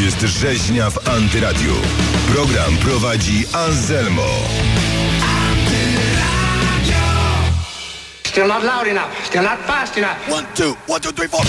jest rzeźnia w Antyradiu. Program prowadzi Anselmo. Still not loud enough, still not fast enough. One, two, one, two, three, four.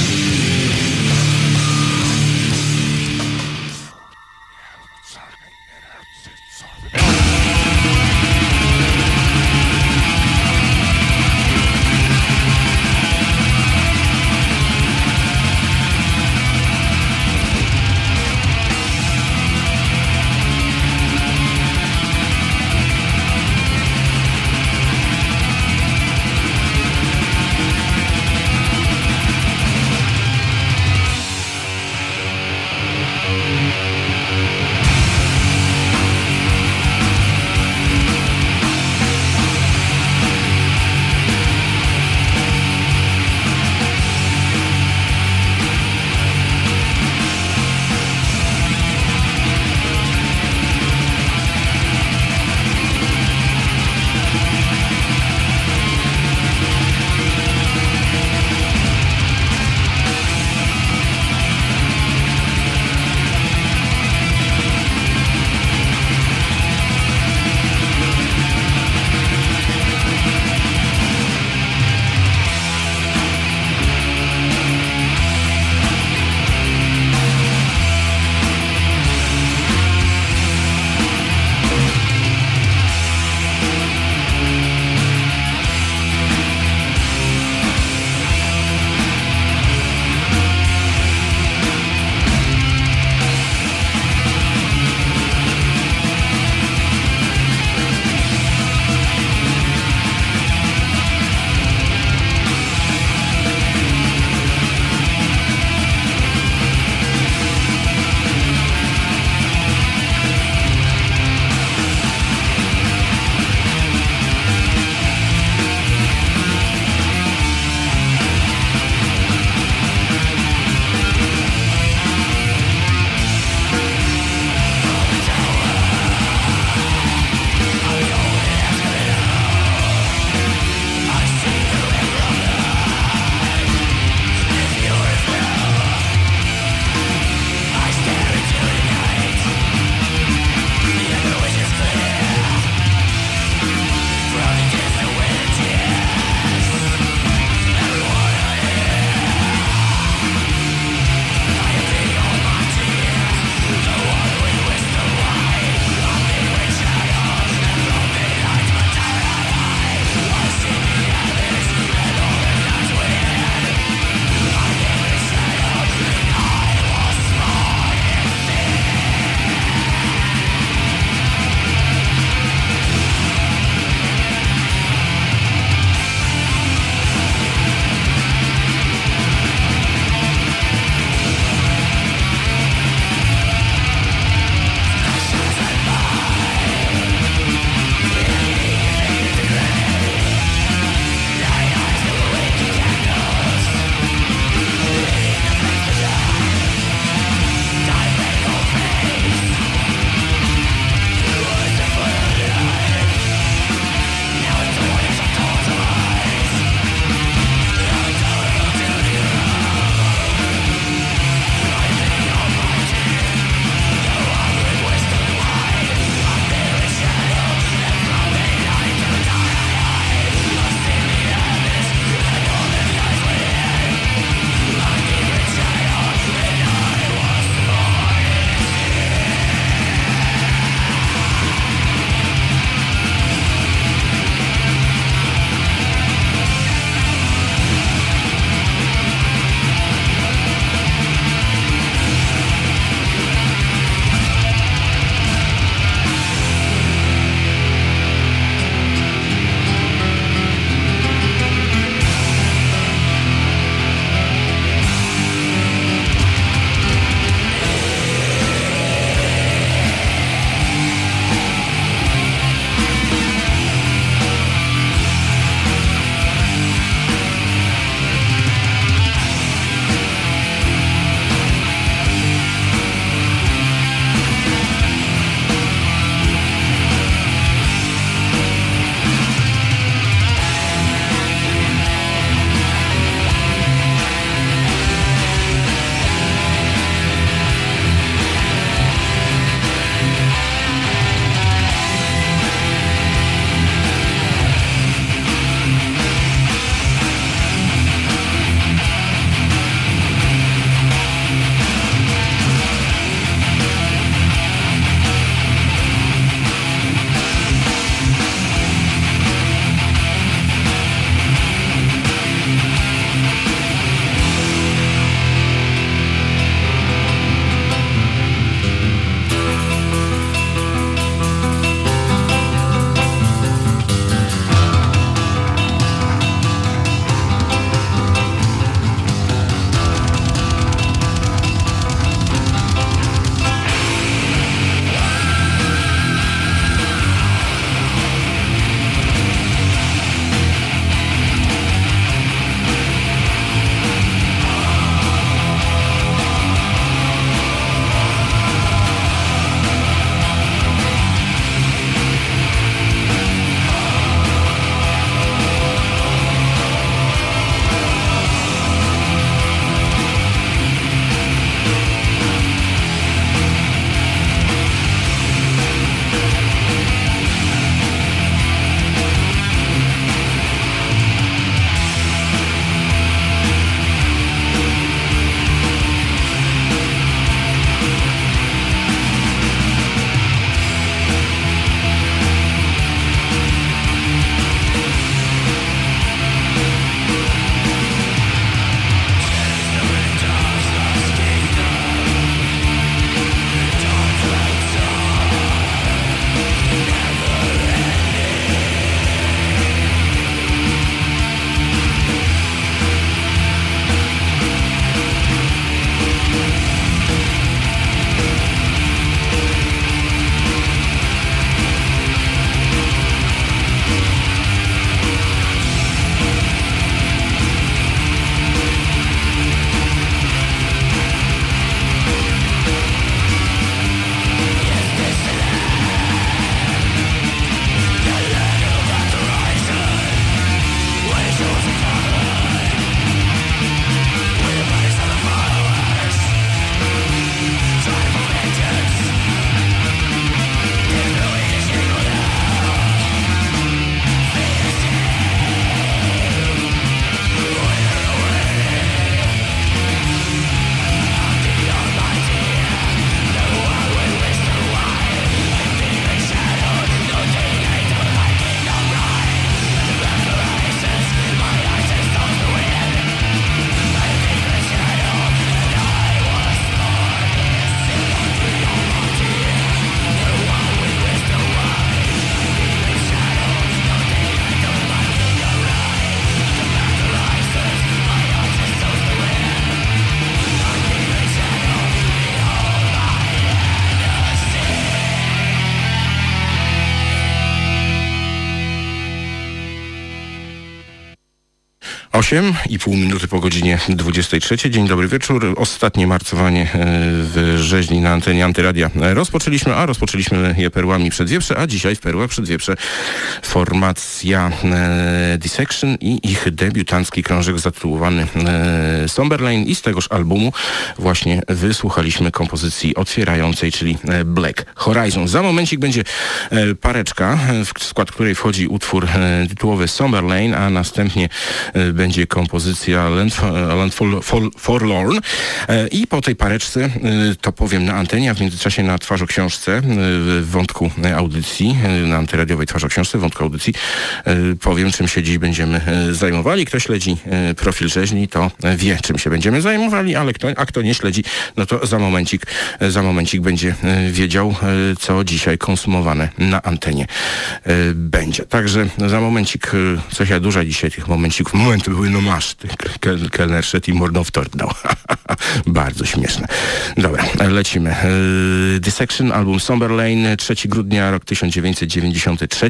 8,5 minuty po godzinie 23. Dzień dobry wieczór. Ostatnie marcowanie e, w rzeźni na antenie Antyradia rozpoczęliśmy, a rozpoczęliśmy je perłami przedwieprze, a dzisiaj w perłach przedwieprze formacja e, Dissection i ich debiutancki krążek zatytułowany e, Somberlane i z tegoż albumu właśnie wysłuchaliśmy kompozycji otwierającej, czyli Black Horizon. Za momencik będzie pareczka, w skład której wchodzi utwór tytułowy Somberlane, a następnie e, będzie kompozycja Land, Land for, for, Forlorn e, i po tej pareczce e, to powiem na antenie, a w międzyczasie na twarzoksiążce e, w wątku audycji, e, na antyradiowej twarzoksiążce w wątku audycji e, powiem czym się dziś będziemy e, zajmowali. Kto śledzi e, profil rzeźni to e, wie czym się będziemy zajmowali, ale kto, a kto nie śledzi no to za momencik, e, za momencik będzie e, wiedział e, co dzisiaj konsumowane na antenie e, będzie. Także za momencik, e, coś ja dużo dzisiaj tych momencików, momenty były no masz, Kel- kelner szedł i mordą w. Bardzo śmieszne. Dobra, lecimy. E, Dissection, album Somberlane, 3 grudnia, rok 1993.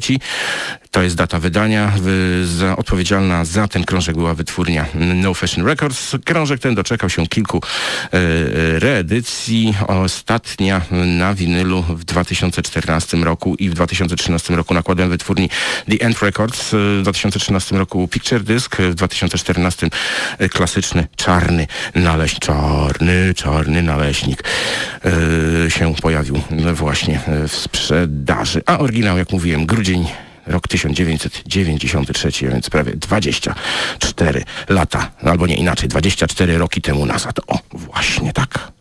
To jest data wydania. Wy, za, odpowiedzialna za ten krążek była wytwórnia No Fashion Records. Krążek ten doczekał się kilku e, reedycji. Ostatnia na winylu w 2014 roku i w 2013 roku nakładem wytwórni The End Records. W 2013 roku Picture Disc, w 2014 e, klasyczny czarny naleśnik, czarny, czarny naleśnik e, się pojawił właśnie w sprzedaży. A oryginał, jak mówiłem, grudzień rok 1993, więc prawie 24 lata, albo nie inaczej, 24 roki temu nazad. O, właśnie tak.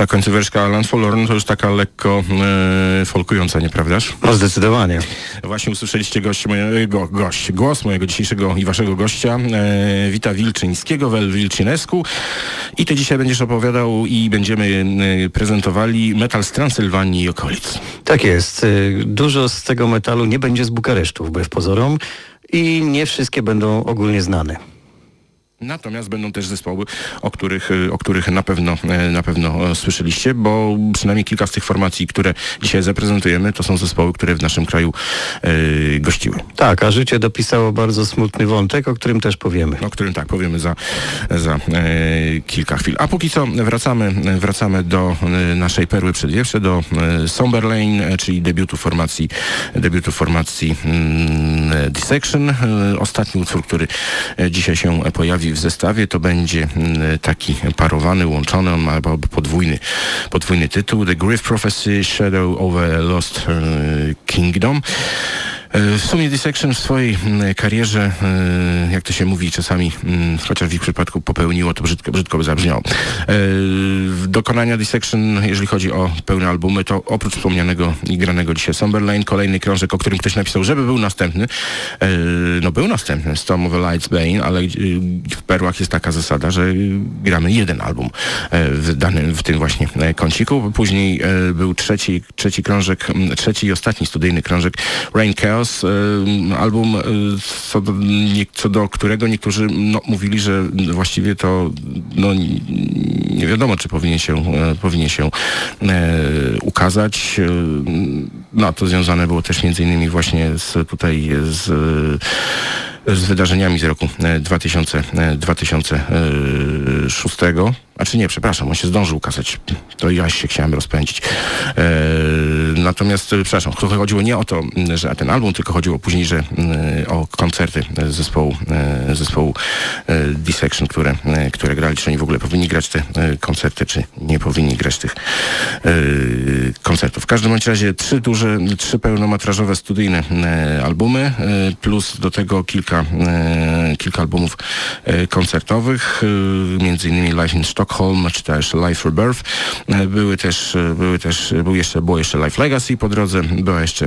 Ta końcóweczka Land Forlorn to już taka lekko e, folkująca, nieprawdaż? No zdecydowanie. Właśnie usłyszeliście gość mojego, gość, głos mojego dzisiejszego i waszego gościa, e, Wita Wilczyńskiego, Wel Wilczynesku. I ty dzisiaj będziesz opowiadał i będziemy e, prezentowali metal z Transylwanii i okolic. Tak jest. Y, Dużo z tego metalu nie będzie z Bukaresztu, wbrew pozorom. I nie wszystkie będą ogólnie znane. Natomiast będą też zespoły, o których, e, o których na pewno, e, na pewno słyszeliście, bo przynajmniej kilka z tych formacji, które dzisiaj zaprezentujemy, to są zespoły, które w naszym kraju e, gościły. Tak, a życie dopisało bardzo smutny wątek, o którym też powiemy. o którym tak powiemy za, za e, kilka chwil. A póki co wracamy, wracamy do e, naszej perły przedwiewsze, do e, Somber Lane, e, czyli debiutu formacji, debiutu formacji mm, Dissection. Ostatni utwór, który dzisiaj się pojawi w zestawie, to będzie mm, taki parowany, łączony, on ma podwójny, podwójny tytuł The Griff Prophecy Shadow over Lost e, Kingdom. E, W sumie Dissection w swojej mm, karierze, e, jak to się mówi czasami, mm, chociaż w ich przypadku popełniło, to brzydko, brzydko by zabrzmiało. E, Dokonania Dissection, jeżeli chodzi o pełne albumy, to oprócz wspomnianego i granego dzisiaj Somberlane, kolejny krążek, o którym ktoś napisał, żeby był następny. No był następny, Storm of the Lights Bane, ale w perłach jest taka zasada, że gramy jeden album w danym, w tym właśnie kąciku. Później był trzeci, trzeci krążek, trzeci i ostatni studyjny krążek Rain Chaos, e, album, e, co do, nie, co do którego niektórzy no, mówili, że właściwie to no, nie wiadomo, czy powinien się, e, powinien się ukazać. No, to związane było też między innymi właśnie z tutaj z z wydarzeniami z roku e, 2000, e, 2006. A czy nie, przepraszam, on się zdążył ukazać. To ja się chciałem rozpędzić. E, natomiast, e, przepraszam, chodziło nie o to, że ten album, tylko chodziło później, że o koncerty e, zespołu, e, zespołu e, Dissection, które, e, które grali, czy oni w ogóle powinni grać te e, koncerty, czy nie powinni grać tych e, koncertów. W każdym razie trzy duże, trzy pełnometrażowe studyjne e, albumy, e, plus do tego kilka, e, kilka albumów e, koncertowych, e, między innymi Live in Stockholm, czy też Live Rebirth. Były też, były też, był jeszcze, było jeszcze Live Legacy po drodze, była jeszcze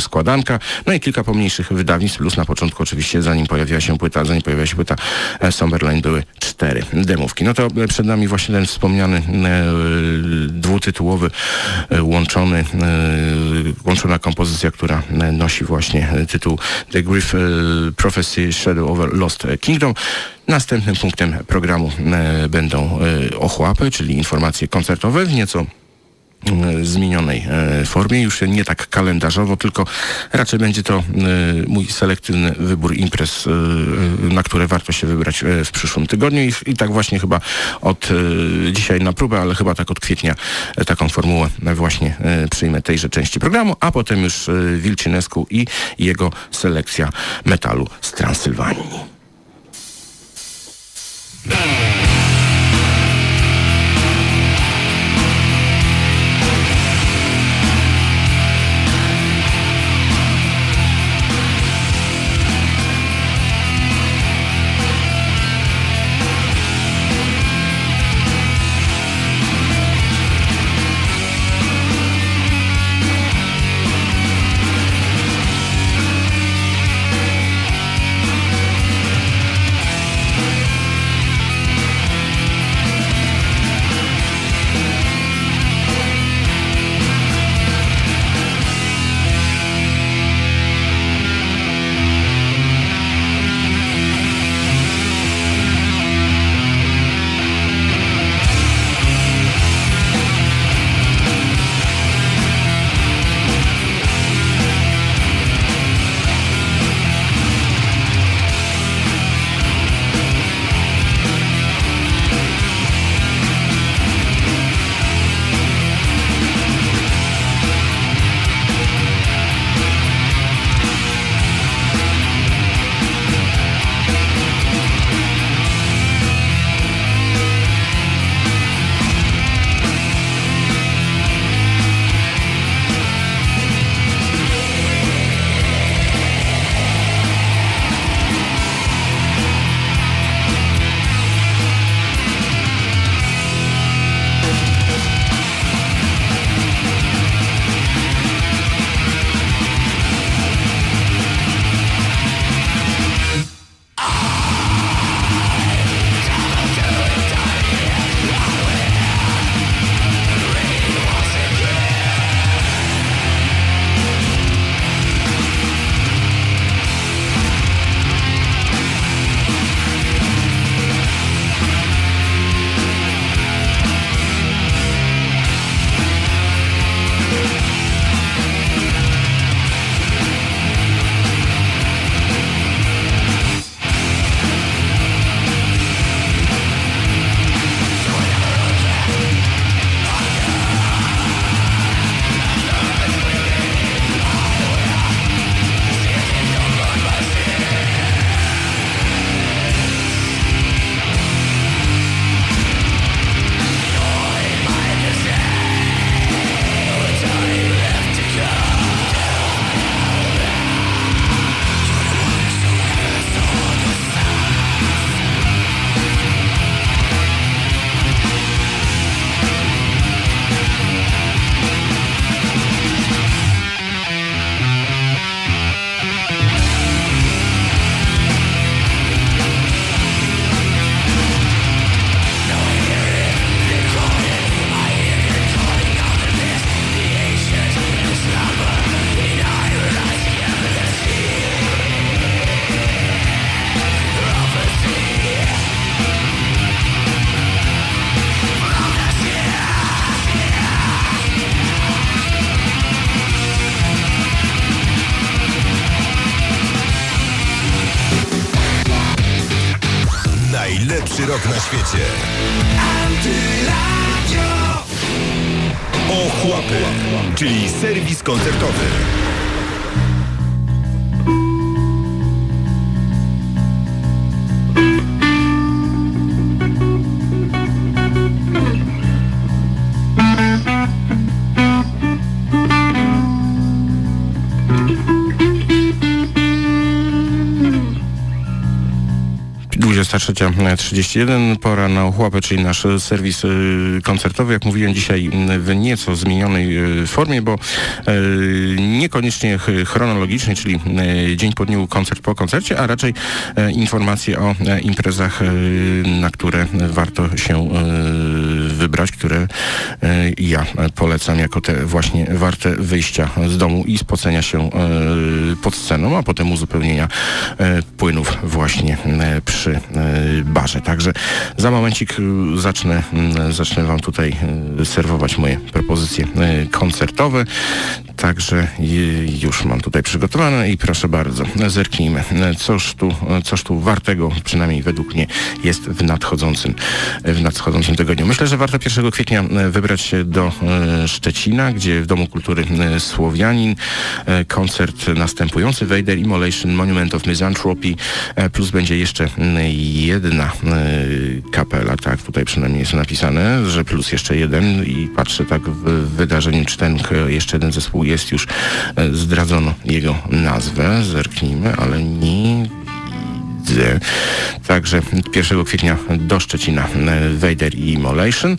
składanka, no i kilka pomniejszych wydawnictw, plus na początku oczywiście, zanim pojawiła się płyta, zanim pojawiła się płyta e, Somberline, były cztery demówki. No to przed nami właśnie ten wspomniany dwutytułowy, łączony, łączona kompozycja, która nosi właśnie tytuł The Griff Prophecy Shadow over Lost Kingdom. Następnym punktem programu e, będą e, ochłapy, czyli informacje koncertowe w nieco zmienionej e, formie, już nie tak kalendarzowo, tylko raczej będzie to e, mój selektywny wybór imprez, e, na które warto się wybrać e, w przyszłym tygodniu i, tak właśnie chyba od e, dzisiaj na próbę, ale chyba tak od kwietnia e, taką formułę właśnie e, przyjmę tejże części programu, a potem już e, Wilczynesku i jego selekcja metalu z Transylwanii. 3.31. Pora na ochłapę, czyli nasz serwis y, koncertowy. Jak mówiłem dzisiaj w nieco zmienionej y, formie, bo y, niekoniecznie chronologicznej, czyli dzień po dniu, koncert po koncercie, a raczej informacje o imprezach, na które warto się wybrać, które ja polecam jako te właśnie warte wyjścia z domu i spocenia się pod sceną, a potem uzupełnienia płynów właśnie przy barze. Także za momencik y, zacznę, y, zacznę Wam tutaj y, serwować moje propozycje y, koncertowe. Także już mam tutaj przygotowane i proszę bardzo, zerknijmy, coż tu, coż tu wartego, przynajmniej według mnie, jest w nadchodzącym, w nadchodzącym tygodniu. Myślę, że warto 1 kwietnia wybrać się do y, Szczecina, gdzie w Domu Kultury y, Słowianin y, koncert następujący, Vader Immolation, Monument of Misanthropy, plus będzie jeszcze jedna kapela, tak, tutaj przynajmniej jest napisane, że plus jeszcze jeden i patrzę tak w wydarzeniu, czy ten jeszcze jeden zespół jest już, y, zdradzono jego nazwę, zerknijmy, ale nie. Także 1 kwietnia do Szczecina e, Vader i Immolation.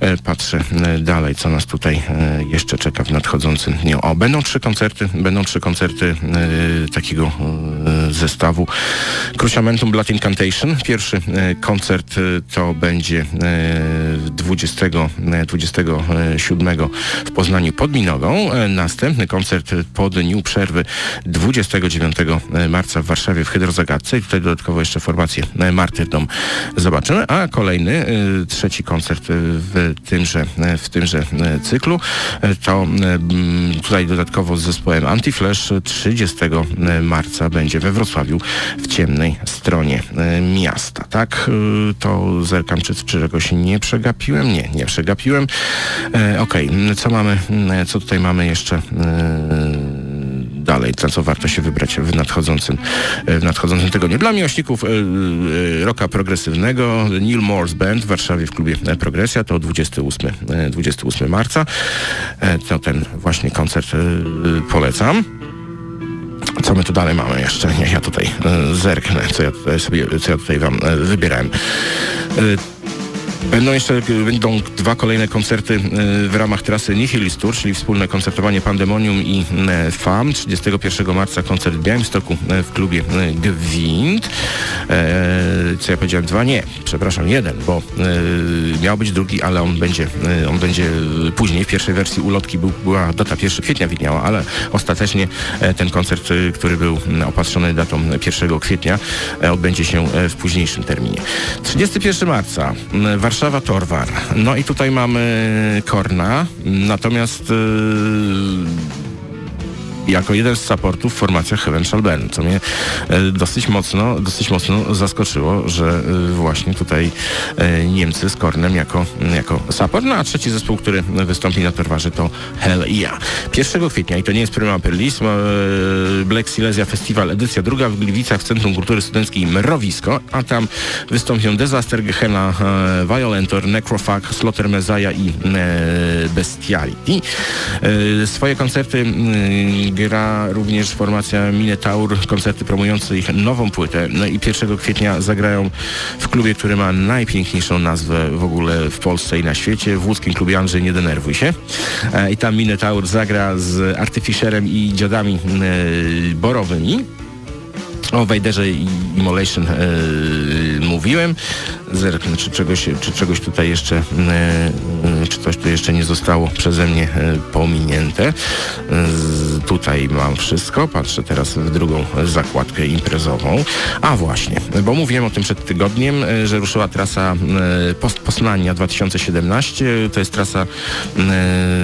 E, Patrzę e, dalej, co nas tutaj jeszcze czeka w nadchodzącym dniu. O, będą trzy koncerty, będą trzy koncerty takiego zestawu Cruciamentum Blood Incantation. Pierwszy koncert to będzie e, 20, e, 27 w Poznaniu pod Minogą. Następny koncert po dniu przerwy 29 marca w Warszawie w Hydrozagadce i dodatkowo jeszcze formację e, Martyrdom zobaczymy, a kolejny, e, trzeci koncert e, w tymże, w tymże cyklu to mm, tutaj dodatkowo z zespołem Antiflash 30 marca będzie we Wrocławiu w ciemnej stronie miasta. Tak, to zerkam, czy, czy czegoś nie przegapiłem? Nie, nie przegapiłem. Okej, m, co mamy, co tutaj mamy jeszcze? Dalej, na co warto się wybrać w nadchodzącym, w nadchodzącym tygodniu. Dla miłośników e, e, rocka progresywnego Neil Moore's Band w Warszawie w klubie e, Progresja to 28, e, 28 marca. To ten właśnie koncert polecam. Co my tu dalej mamy jeszcze? Niech ja tutaj zerknę, co ja tutaj sobie, co ja tutaj wam wybierałem. Będą jeszcze będą dwa kolejne koncerty e, w ramach trasy Nihilist Tour, czyli wspólne koncertowanie Pandemonium i e, FAM. 31 marca koncert w Białymstoku e, w klubie Gwind. Co ja powiedziałem? Dwa? Nie, przepraszam, jeden, bo miał być drugi, ale on będzie, on będzie później. W pierwszej wersji ulotki był, była data 1 kwietnia widniała, ale ostatecznie ten koncert, który był opatrzony datą 1 kwietnia, odbędzie się w późniejszym terminie. 31 marca m, Warszawa Torwar. No i tutaj mamy Korna, natomiast e, jako jeden z supportów formacja Heaven Shall Burn, co mnie e, dosyć mocno, dosyć mocno zaskoczyło, że e, właśnie tutaj e, Niemcy z Kornem jako, jako support, no a trzeci zespół, który wystąpi na Torwarze to Hell Yeah. 1 kwietnia i to nie jest Prima Perlism, e, Black Silesia Festival, edycja druga w Gliwicach w Centrum Kultury Studenckiej Mrowisko, a tam wystąpią Disaster, Gehenna, Violentor, Necrofag, Slaughter Messiah i Bestiality. Swoje koncerty mm, gra również formacja Minotaur, koncerty promujące ich nową płytę. No i 1 kwietnia zagrają w klubie, który ma najpiękniejszą nazwę w ogóle w Polsce i na świecie, w łódzkim klubie Andrzej Nie Denerwuj się. E, I tam Minotaur zagra z Artificerem i dziadami e, borowymi. O Wejderze i Immolation e, mówiłem. Zerknę, czy czegoś, czy czegoś tutaj jeszcze e, czy coś tu jeszcze nie zostało przeze mnie pominięte. Tutaj mam wszystko, patrzę teraz w drugą zakładkę imprezową. A właśnie, bo mówiłem o tym przed tygodniem, że ruszyła trasa Post Poznania 2017. To jest trasa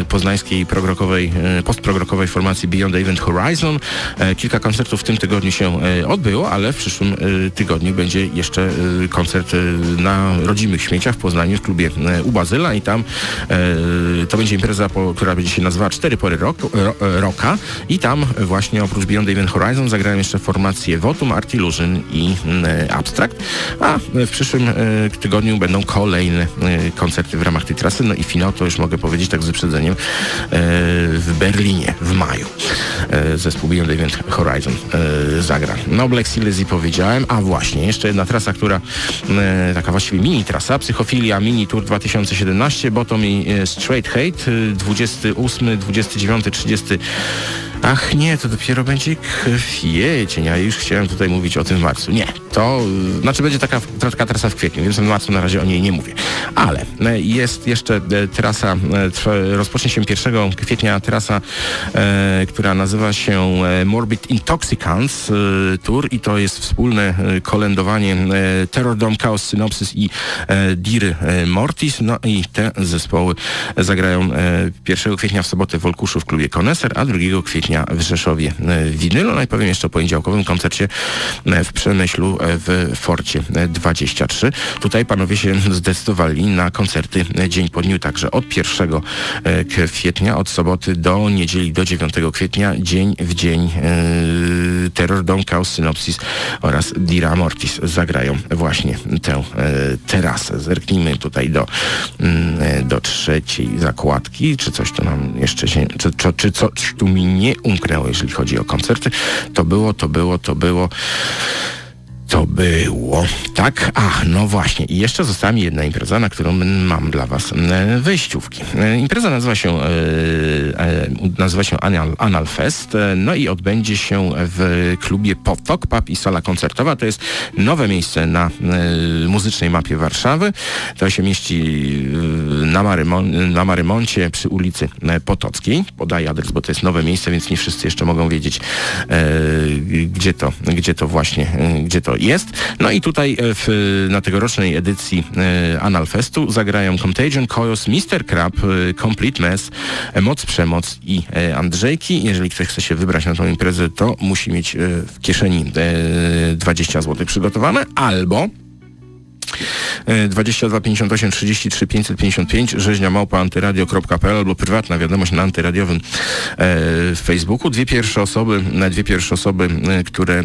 poznańskiej progrokowej, postprogrokowej formacji Beyond Event Horizon. Kilka koncertów w tym tygodniu się odbyło, ale w przyszłym tygodniu będzie jeszcze koncert na rodzimych śmieciach w Poznaniu w klubie u Bazyla i tam to będzie impreza, która będzie się nazywała Cztery Pory Roka i tam właśnie oprócz Beyond Event Horizon zagrają jeszcze formacje Votum, Art Illusion i Abstract, a w przyszłym tygodniu będą kolejne koncerty w ramach tej trasy, no i finał to już mogę powiedzieć tak z wyprzedzeniem w Berlinie w maju. Zespół Beyond Event Horizon zagra. No Black Silesia powiedziałem, a właśnie, jeszcze jedna trasa, która taka właściwie mini trasa, Psychofilia Mini Tour 2017, Bottom i Straight Hate, 28, 29, 30 Ach nie, to dopiero będzie kwiecień, ja już chciałem tutaj mówić o tym w marcu. Nie, to znaczy będzie taka, taka trasa w kwietniu, więc w marcu na razie o niej nie mówię. Ale e, jest jeszcze e, trasa, rozpocznie się 1 kwietnia trasa, która nazywa się Morbid Intoxicants Tour i to jest wspólne kolędowanie Terror Dome, Chaos Synopsis i Dir Mortis. No i te zespoły zagrają 1 kwietnia w sobotę w Olkuszu w klubie Koneser, a 2 kwietnia w Rzeszowie w Winylu. No i powiem jeszcze o poniedziałkowym koncercie w Przemyślu w Forcie 23. Tutaj panowie się zdecydowali na koncerty dzień po dniu, także od 1 e, kwietnia, od soboty do niedzieli do 9 kwietnia, dzień w dzień e, Terror Dome, Chaos Synopsis oraz Dira Mortis zagrają właśnie tę e, terasę. Zerknijmy tutaj do, mm, do trzeciej zakładki, czy coś tu nam jeszcze się, czy, czy, czy coś tu mi nie umknęło, jeżeli chodzi o koncerty. To było, to było, to było to było. Tak? A, no właśnie. I jeszcze została mi jedna impreza, na którą mam dla Was e, wejściówki. E, impreza nazywa się, e, nazywa się Anal, Anal Fest, no i odbędzie się w klubie Potok, pub i sala koncertowa. To jest nowe miejsce na muzycznej mapie Warszawy. To się mieści na, Marymon, na Marymoncie przy ulicy Potockiej. Podaję adres, bo to jest nowe miejsce, więc nie wszyscy jeszcze mogą wiedzieć, gdzie to, gdzie to właśnie, gdzie to jest. No i tutaj e, w, na tegorocznej edycji e, Analfestu zagrają Contagion, Koyos, Mr. Crab, e, Complete Mess, Moc Przemoc i Andrzejki. Jeżeli ktoś chce się wybrać na tą imprezę, to musi mieć w kieszeni 20 zł przygotowane albo 22 58 33 555 rzeźnia małpa antyradio.pl albo prywatna wiadomość na antyradiowym e, Facebooku. Dwie pierwsze osoby, dwie pierwsze osoby, e, które e,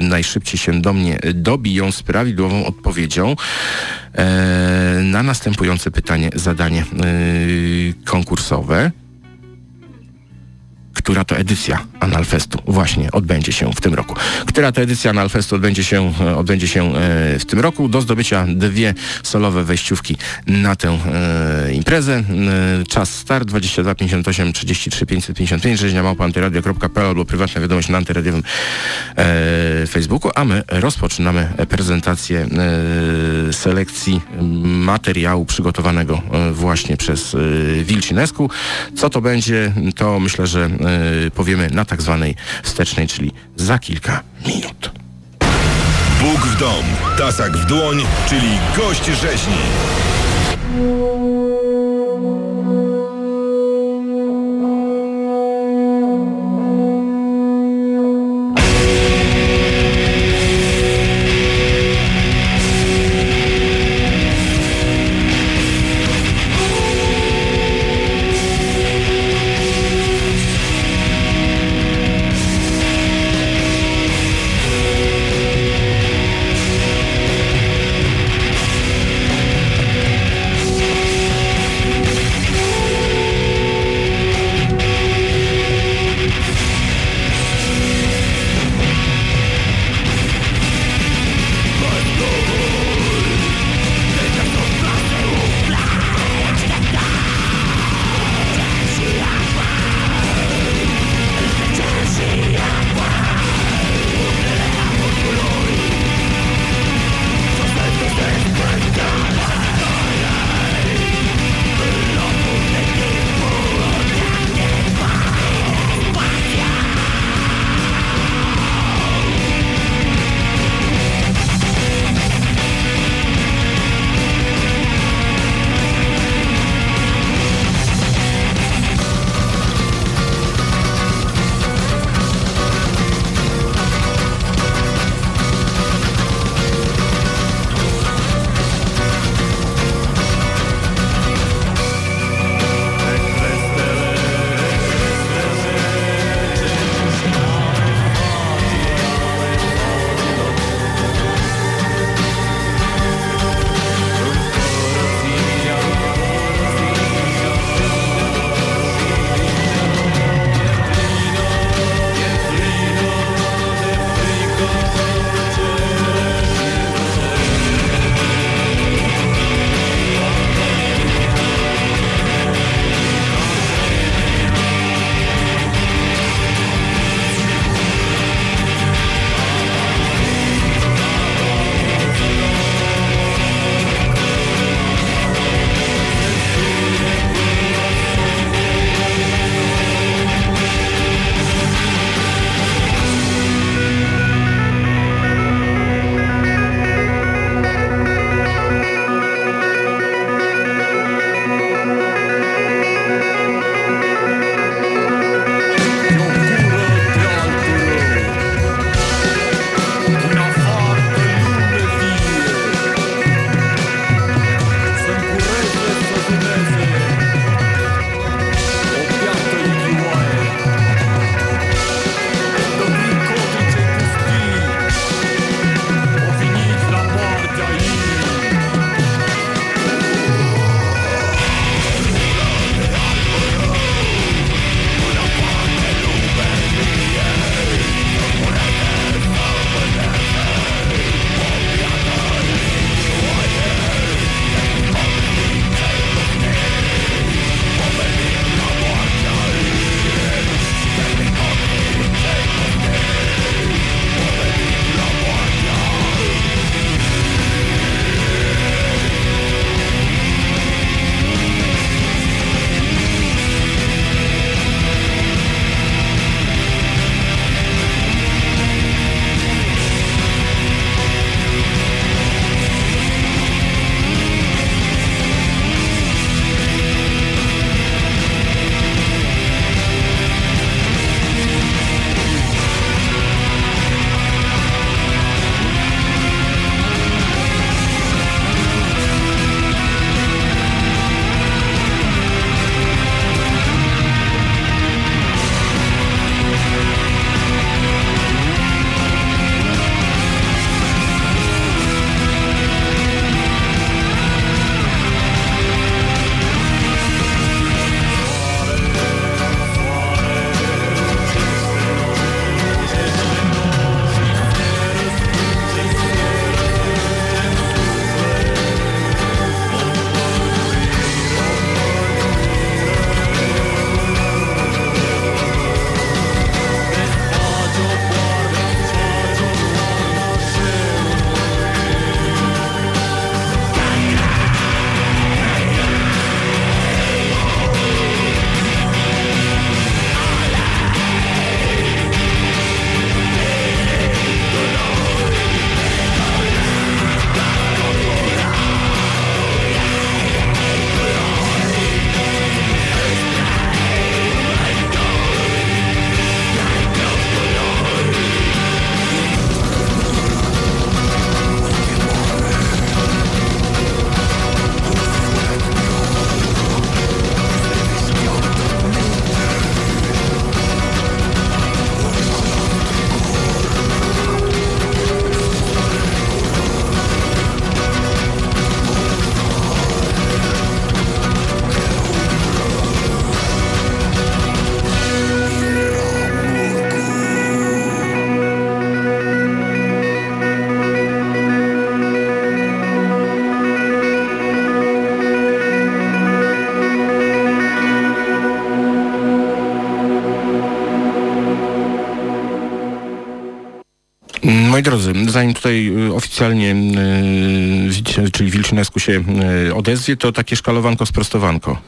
najszybciej się do mnie dobiją z prawidłową odpowiedzią e, na następujące pytanie, zadanie e, konkursowe która to edycja Analfestu właśnie odbędzie się w tym roku. Która to edycja Analfestu odbędzie się, e, odbędzie się e, w tym roku. Do zdobycia dwie solowe wejściówki na tę e, imprezę. Czas start 22 58 33 555 rzeźnia małpa antyradio.pl albo prywatna wiadomość na antyradiowym Facebooku, a my rozpoczynamy prezentację selekcji materiału przygotowanego właśnie przez Wilcinesku. Co to będzie, to myślę, że powiemy na tak zwanej wstecznej, czyli za kilka minut. Bóg w dom, tasak w dłoń, czyli gość rzeźni. Zanim tutaj y, oficjalnie, y, czyli Wilczynesku się y, odezwie, to takie szkalowanko, sprostowanko.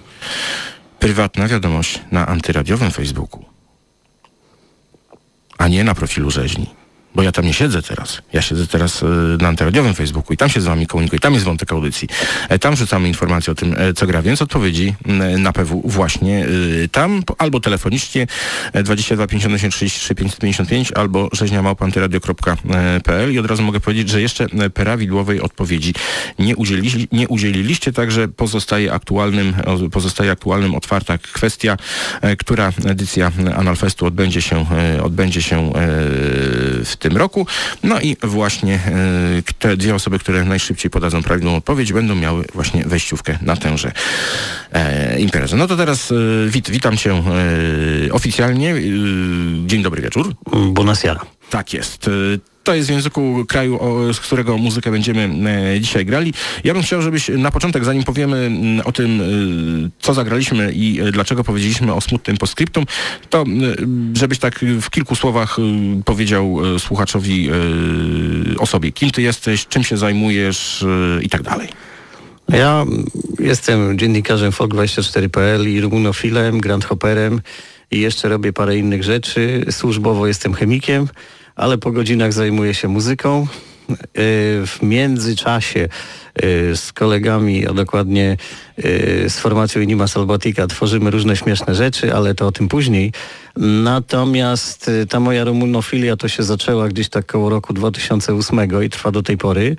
Prywatna wiadomość na antyradiowym Facebooku, a nie na profilu rzeźni bo ja tam nie siedzę teraz. Ja siedzę teraz e, na antyradiowym Facebooku i tam się z wami komunikuję, tam jest wątek audycji. E, tam rzucamy informacje o tym, e, co gra, więc odpowiedzi na PW właśnie tam, albo telefonicznie 22 58 33 555, albo rzeźniamałpantyradio.pl i od razu mogę powiedzieć, że jeszcze prawidłowej odpowiedzi nie, udzieli, nie udzieliliście, także pozostaje aktualnym, pozostaje aktualnym otwarta kwestia, która edycja Analfestu odbędzie się, odbędzie się w tym roku. No i właśnie e, te dwie osoby, które najszybciej podadzą prawidłową odpowiedź, będą miały właśnie wejściówkę na tęże e, imprezę. No to teraz e, wit, witam cię oficjalnie. Dzień dobry wieczór. Bonasiara. Tak jest. To jest w języku kraju, z którego muzykę będziemy e, dzisiaj grali. Ja bym chciał, żebyś na początek, zanim powiemy m, o tym, e, co zagraliśmy i e, dlaczego powiedzieliśmy o smutnym postscriptum, to e, żebyś tak w kilku słowach e, powiedział e, słuchaczowi o sobie, kim ty jesteś, czym się zajmujesz i tak dalej. Ja jestem dziennikarzem folk24.pl i rumunofilem, grandhopperem i jeszcze robię parę innych rzeczy. Służbowo jestem chemikiem ale po godzinach zajmuję się muzyką. Y, w międzyczasie y, z kolegami, a dokładnie y, z formacją Inima Salvatica tworzymy różne śmieszne rzeczy, ale to o tym później. Natomiast ta moja rumunofilia to się zaczęła gdzieś tak koło roku 2008 i trwa do tej pory.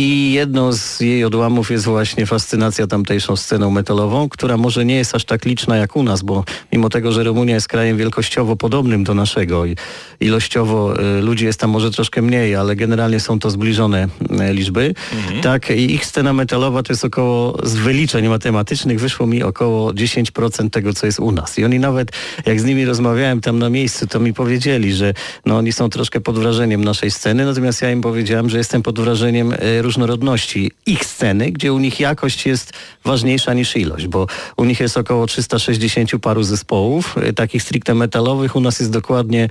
I jedną z jej odłamów jest właśnie fascynacja tamtejszą sceną metalową, która może nie jest aż tak liczna jak u nas, bo mimo tego, że Rumunia jest krajem wielkościowo podobnym do naszego i ilościowo y, ludzi jest tam może troszkę mniej, ale generalnie są to zbliżone y, liczby, mhm. tak i ich scena metalowa to jest około, z wyliczeń matematycznych wyszło mi około 10% tego, co jest u nas. I oni nawet, jak z nimi rozmawiałem tam na miejscu, to mi powiedzieli, że no oni są troszkę pod wrażeniem naszej sceny, natomiast ja im powiedziałem, że jestem pod wrażeniem y, różnorodności ich sceny, gdzie u nich jakość jest ważniejsza niż ilość, bo u nich jest około 360 paru zespołów, e, takich stricte metalowych, u nas jest dokładnie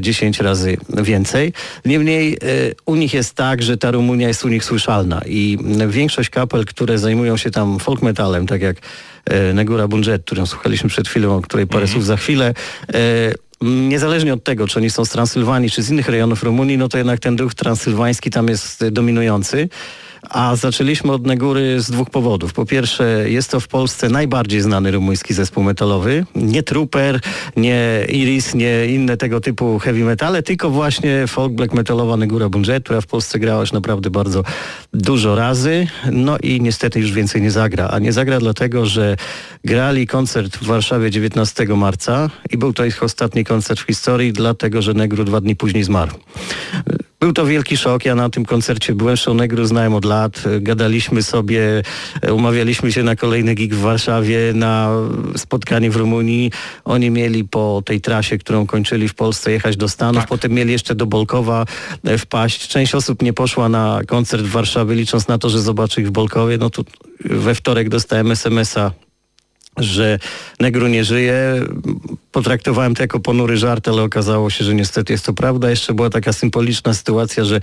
10 e, razy więcej. Niemniej e, u nich jest tak, że ta Rumunia jest u nich słyszalna i większość kapel, które zajmują się tam folk metalem, tak jak Negura Bunjet, którą słuchaliśmy przed chwilą, o której parę -hmm. słów za chwilę, niezależnie od tego, czy oni są z Transylwanii, czy z innych rejonów Rumunii, no to jednak ten duch transylwański tam jest dominujący. A zaczęliśmy od Negury z dwóch powodów. Po pierwsze, jest to w Polsce najbardziej znany rumuński zespół metalowy. Nie Trooper, nie Iris, nie inne tego typu heavy metale, tylko właśnie folk black metalowa Negura Bunjet, która w Polsce grała już naprawdę bardzo dużo razy. No i niestety już więcej nie zagra. A nie zagra dlatego, że grali koncert w Warszawie 19 marca i był to ich ostatni koncert w historii, dlatego że Negru dwa dni później zmarł. Był to wielki szok. Ja na tym koncercie byłem, Negru znałem od lat. Gadaliśmy sobie, umawialiśmy się na kolejny gig w Warszawie, na spotkanie w Rumunii. Oni mieli po tej trasie, którą kończyli w Polsce, jechać do Stanów. Tak. Potem mieli jeszcze do Bolkowa e, wpaść. Część osób nie poszła na koncert w Warszawie, licząc na to, że zobaczy ich w Bolkowie. No tu we wtorek dostałem SMS-a że Negru nie żyje. Potraktowałem to jako ponury żart, ale okazało się, że niestety jest to prawda. Jeszcze była taka symboliczna sytuacja, że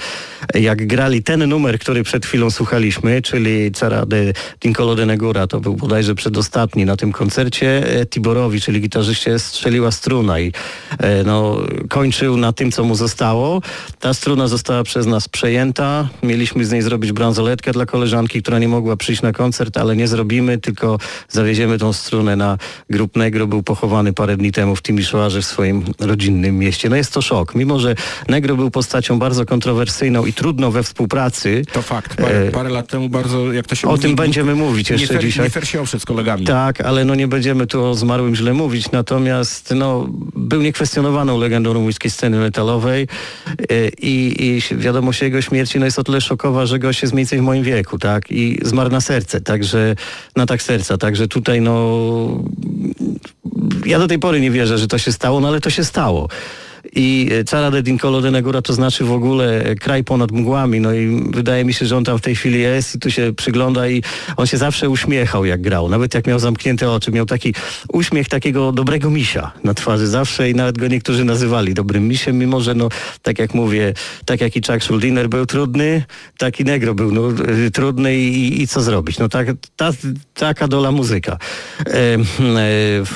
jak grali ten numer, który przed chwilą słuchaliśmy, czyli Cara de Tincolo de Negura, to był bodajże przedostatni na tym koncercie, e, Tiborowi, czyli gitarzyście, strzeliła struna i e, no, kończył na tym, co mu zostało. Ta struna została przez nas przejęta. Mieliśmy z niej zrobić bransoletkę dla koleżanki, która nie mogła przyjść na koncert, ale nie zrobimy, tylko zawieziemy tą strunę na Grup Negro. Był pochowany parę dni temu w Timisoarze w swoim rodzinnym mieście. No jest to szok. Mimo, że Negro był postacią bardzo kontrowersyjną i trudną we współpracy. To fakt. Parę, e, parę lat temu bardzo, jak to się o mówi... O tym będziemy mówić jeszcze nie fer, dzisiaj. Nie fair się z kolegami. Tak, ale no nie będziemy tu o zmarłym źle mówić. Natomiast no, był niekwestionowaną legendą rumuńskiej sceny metalowej e, i, i wiadomość jego śmierci no, jest o tyle szokowa, że gość jest mniej więcej w moim wieku, tak? I zmarł na serce, także na tak serca. Także tutaj no ja do tej pory nie wierzę, że to się stało, no ale to się stało. I e, Cara de Dincolo de Negura to znaczy w ogóle e, kraj ponad mgłami, no i wydaje mi się, że on tam w tej chwili jest i tu się przygląda i on się zawsze uśmiechał jak grał, nawet jak miał zamknięte oczy, miał taki uśmiech takiego dobrego misia na twarzy zawsze i nawet go niektórzy nazywali dobrym misiem, mimo że no, tak jak mówię, tak jak i Chuck Schuldiner był trudny, tak i Negro był no, y, trudny i, i co zrobić? No tak, ta, taka dola muzyka. E, e,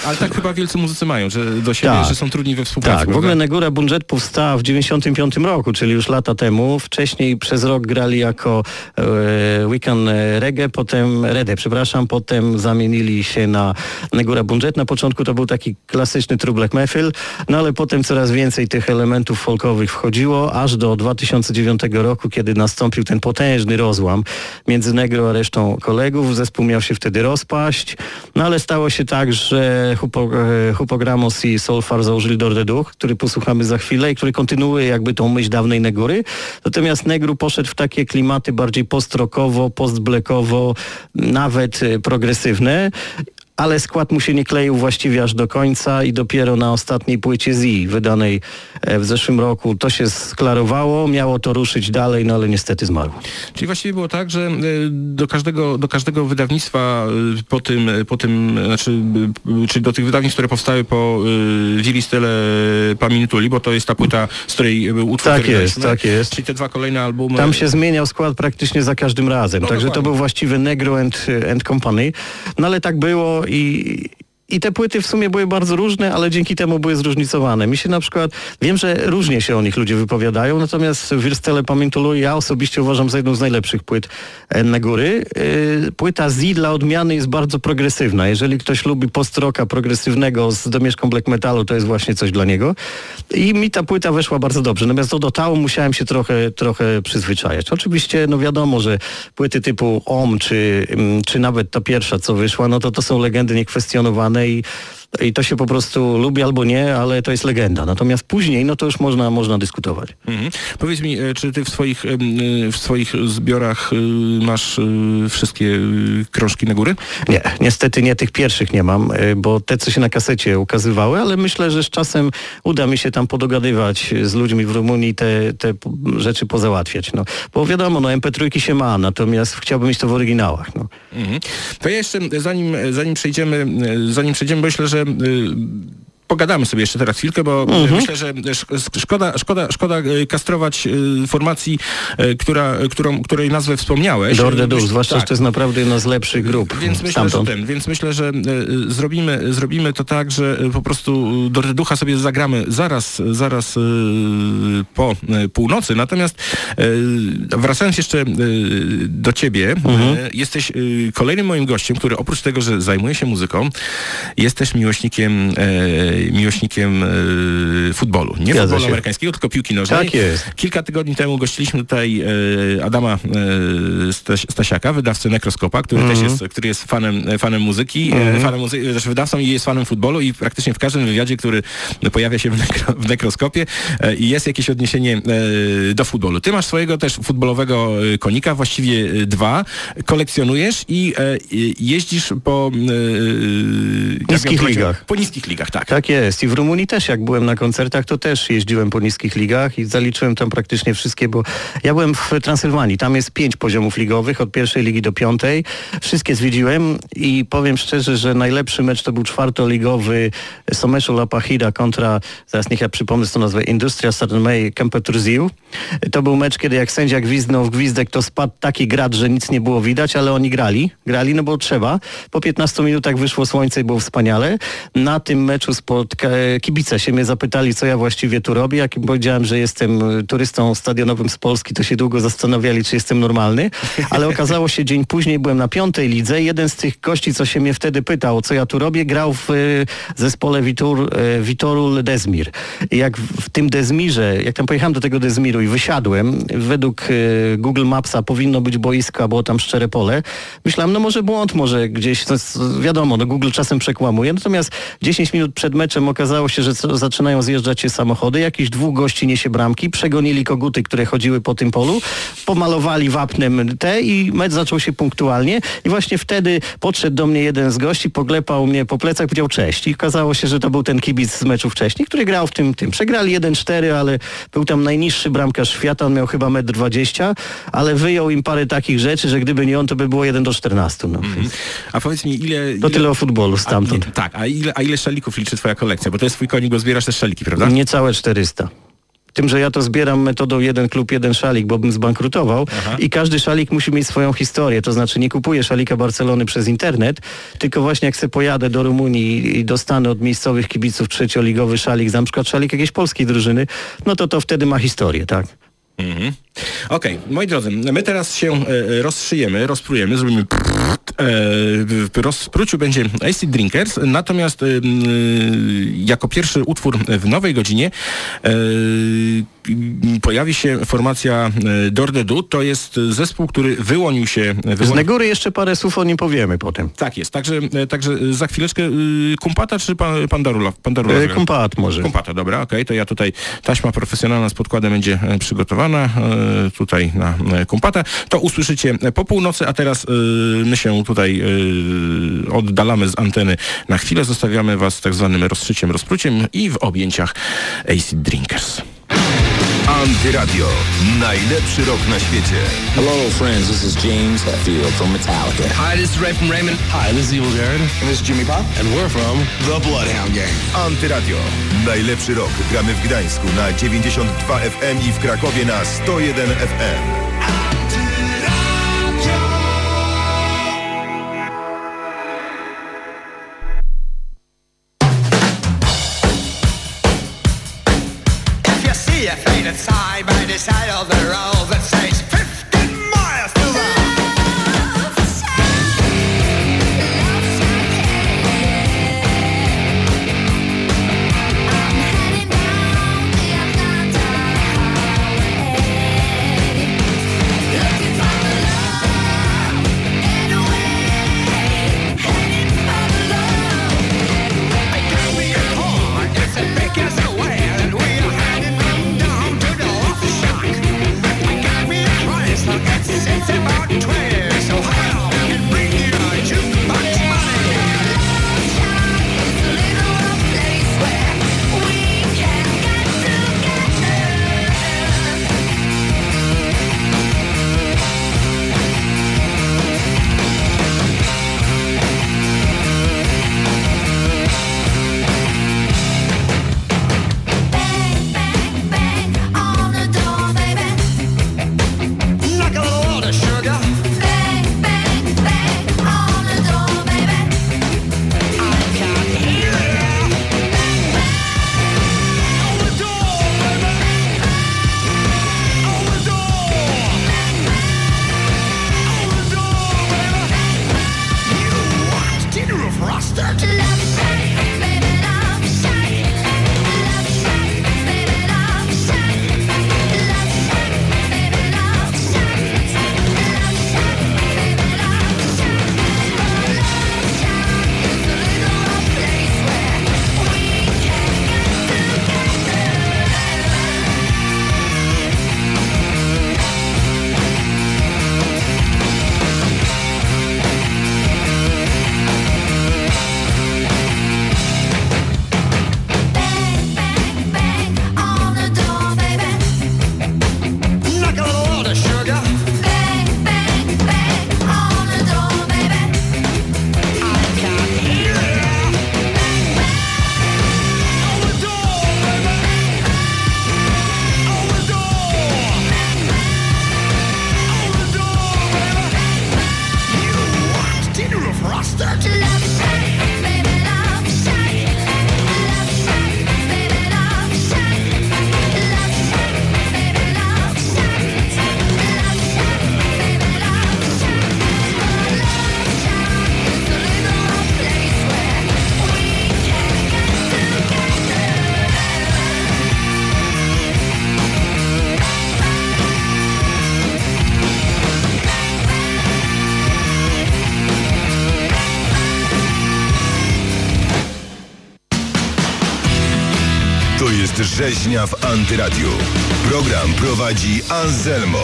Ale tak chyba wielcy muzycy mają, że do siebie, Tak. że są trudni we współpracy. tak, w ogóle Negura Bunjet powstała w 95 roku, czyli już lata temu. Wcześniej przez rok grali jako e, Weekend Reggae, potem Rede, przepraszam, potem zamienili się na Negura Bunjet. Na początku to był taki klasyczny True Black Methil, no ale potem coraz więcej tych elementów folkowych wchodziło, aż do 2009 roku, kiedy nastąpił ten potężny rozłam między Negro a resztą kolegów. Zespół miał się wtedy rozpaść, no ale stało się tak, że Hupo, e, Hupogramos i Soulfar założyli Dorde Duch, który posłuchamy za chwilę i który kontynuuje jakby tą myśl dawnej Negury. Natomiast Negru poszedł w takie klimaty bardziej post-rockowo, post-blackowo, nawet e, progresywne. Ale skład mu się nie kleił właściwie aż do końca i dopiero na ostatniej płycie Z, wydanej e, w zeszłym roku, to się sklarowało, miało to ruszyć dalej, no ale niestety zmarł. Czyli właściwie było tak, że e, do każdego, do każdego wydawnictwa e, po tym, po tym znaczy, czyli do tych wydawnictw, które powstały po Viri Stele Paminutuli, bo to jest ta płyta, z której utwór, Tak jest, tak jest. Czyli te dwa kolejne albumy. Tam się zmieniał skład praktycznie za każdym razem, No także to dokładnie. był właściwy Negro and, and Company. No ale tak było y i te płyty w sumie były bardzo różne, ale dzięki temu były zróżnicowane. Mi się na przykład, wiem, że różnie się o nich ludzie wypowiadają, natomiast Wirstele Pamiętulu ja osobiście uważam za jedną z najlepszych płyt e, Negury. Yy, Płyta Z dla odmiany jest bardzo progresywna. Jeżeli ktoś lubi post-rocka progresywnego z domieszką black metalu, to jest właśnie coś dla niego. I mi ta płyta weszła bardzo dobrze. Natomiast do Dotało musiałem się trochę, trochę przyzwyczajać. Oczywiście, no wiadomo, że płyty typu OM, czy, mm, czy nawet ta pierwsza, co wyszła, no to to są legendy niekwestionowane i i to się po prostu lubi albo nie, ale to jest legenda. Natomiast później, no to już można, można dyskutować. Mhm. Powiedz mi, e, czy ty w swoich, e, w swoich zbiorach e, masz wszystkie krążki na góry? Nie, niestety nie tych pierwszych nie mam, bo te, co się na kasecie ukazywały, ale myślę, że z czasem uda mi się tam podogadywać z ludźmi w Rumunii te, te rzeczy pozałatwiać. No. Bo wiadomo, no MP3 się ma, natomiast chciałbym mieć to w oryginałach. No. Mhm. To ja jeszcze, zanim, zanim przejdziemy, zanim przejdziemy, myślę, że e, pogadamy sobie jeszcze teraz chwilkę, bo e, Mhm. myślę, że sz- szkoda, szkoda, szkoda e, kastrować e, formacji, e, która, którą, której nazwę wspomniałeś. Dorde Duch, zwłaszcza, tak. że to jest naprawdę jedna z lepszych grup Więc myślę, że ten, więc myślę, że e, zrobimy, zrobimy to tak, że e, po prostu do ducha sobie zagramy zaraz, zaraz e, po e, północy. Natomiast e, wracając jeszcze e, do ciebie, e, jesteś e, kolejnym moim gościem, który oprócz tego, że zajmuje się muzyką, jest też miłośnikiem, e, miłośnikiem e, futbolu. Nie Zgadza futbolu się. amerykańskiego, tylko piłki nożnej. Tak jest. Kilka tygodni temu gościliśmy tutaj e, Adama e, Stasiaka, wydawcę Nekroskopa, który Mhm. też jest, który jest fanem, fanem muzyki, e, fanem muzy- też wydawcą i jest fanem futbolu i praktycznie w każdym wywiadzie, który pojawia się w, nekro, w Nekroskopie i jest jakieś odniesienie do futbolu. Ty masz swojego też futbolowego konika, właściwie dwa, kolekcjonujesz i jeździsz po Niskich ligach. Po niskich ligach, tak. Tak jest. I w Rumunii też, jak byłem na koncertach, to też jeździłem po niskich ligach i zaliczyłem tam praktycznie wszystkie, bo ja byłem w Transylwanii. Tam jest pięć poziomów ligowych, od pierwszej ligi do piątej. Wszystkie zwiedziłem i powiem szczerze, że najlepszy mecz to był czwartoligowy Someszu La Pachida kontra, zaraz niech ja przypomnę co nazwę, Industria Sadmei Kempeturziu. To był mecz, kiedy jak sędzia gwizdnął w gwizdek, to spadł taki grad, że nic nie było widać, ale oni grali. Grali, no bo trzeba. Po 15 minutach wyszło słońce i było wspaniale. Na tym meczu kibice się mnie zapytali, co ja właściwie tu robię. Jak im powiedziałem, że jestem y, turystą stadionowym z Polski, to się długo zastanawiali, czy jestem normalny. Ale okazało się, dzień później byłem na piątej lidze. Jeden z tych gości, co się mnie wtedy pytał, co ja tu robię, grał w y, zespole y, Vitorul Dezmir. I jak w tym Dezmirze, jak tam pojechałem do tego Dezmiru i wysiadłem, według Google Mapsa powinno być boisko, a było tam szczere pole. Myślałem, no może błąd, może gdzieś, jest, wiadomo, no Google czasem przekłamuje. Natomiast 10 minut przed meczem meczem okazało się, że zaczynają zjeżdżać się samochody, jakiś dwóch gości niesie bramki, przegonili koguty, które chodziły po tym polu, pomalowali wapnem te i mecz zaczął się punktualnie i właśnie wtedy podszedł do mnie jeden z gości, poglepał mnie po plecach, powiedział cześć i okazało się, że to był ten kibic z meczu wcześniej, który grał w tym, tym. Przegrali 1-4, ale był tam najniższy bramkarz świata, on miał chyba 1,20 m, ale wyjął im parę takich rzeczy, że gdyby nie on, to by było 1 do 14. No. więc A powiedz mi, ile... To ile... tyle o futbolu A, stamtąd. nie, tak, a ile, a ile szalików liczy twoja kolekcja? Bo to jest twój konik, bo zbierasz też szaliki, prawda? Niecałe 400. Tym, że ja to zbieram metodą jeden klub, jeden szalik, bo bym zbankrutował i każdy szalik musi mieć swoją historię. To znaczy nie kupuję szalika Barcelony przez internet, tylko właśnie jak se pojadę do Rumunii i dostanę od miejscowych kibiców trzecioligowy szalik, na przykład szalik jakiejś polskiej drużyny, no to to wtedy ma historię, tak? Mhm. Okej, moi drodzy, my teraz się e, rozszyjemy, rozprujemy, zrobimy e, w rozpruciu będzie AC Drinkers, natomiast e, jako pierwszy utwór w nowej godzinie e, pojawi się formacja e, Dordedu, to jest zespół, który wyłonił się... Z Wyłoni... Negury jeszcze parę słów o nim powiemy potem. Tak jest, także, e, także za chwileczkę e, Kumpata czy pan, pan Darula? Pan Darula E? Kompat może. Kompata, dobra, okej, to ja tutaj, taśma profesjonalna z podkładem będzie e, przygotowana e, tutaj na e, kompata. To usłyszycie e, po północy, a teraz e, my się tutaj e, oddalamy z anteny na chwilę, zostawiamy was z tak zwanym rozszyciem, rozpruciem i w objęciach AC Drinkers. Antyradio. Najlepszy rok na świecie. Hello, friends. This is James Hetfield from Metallica. Hi, this is Ray from Raymond. Hi, this is Evil Jared. This is Jimmy Pop. And we're from The Bloodhound Gang. Antyradio. Najlepszy rok. Gramy w Gdańsku na 92 FM i w Krakowie na 101 FM. If you see a faded sign by the side of the road Rzeźnia w Antyradiu. Program prowadzi Anselmo.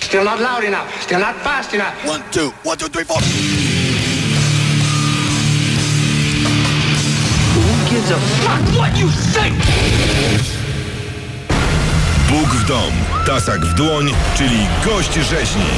Still not loud enough. Still not fast enough. One, two, one, two, three, four. Bóg w dom, tasak w dłoń, czyli gość rzeźni.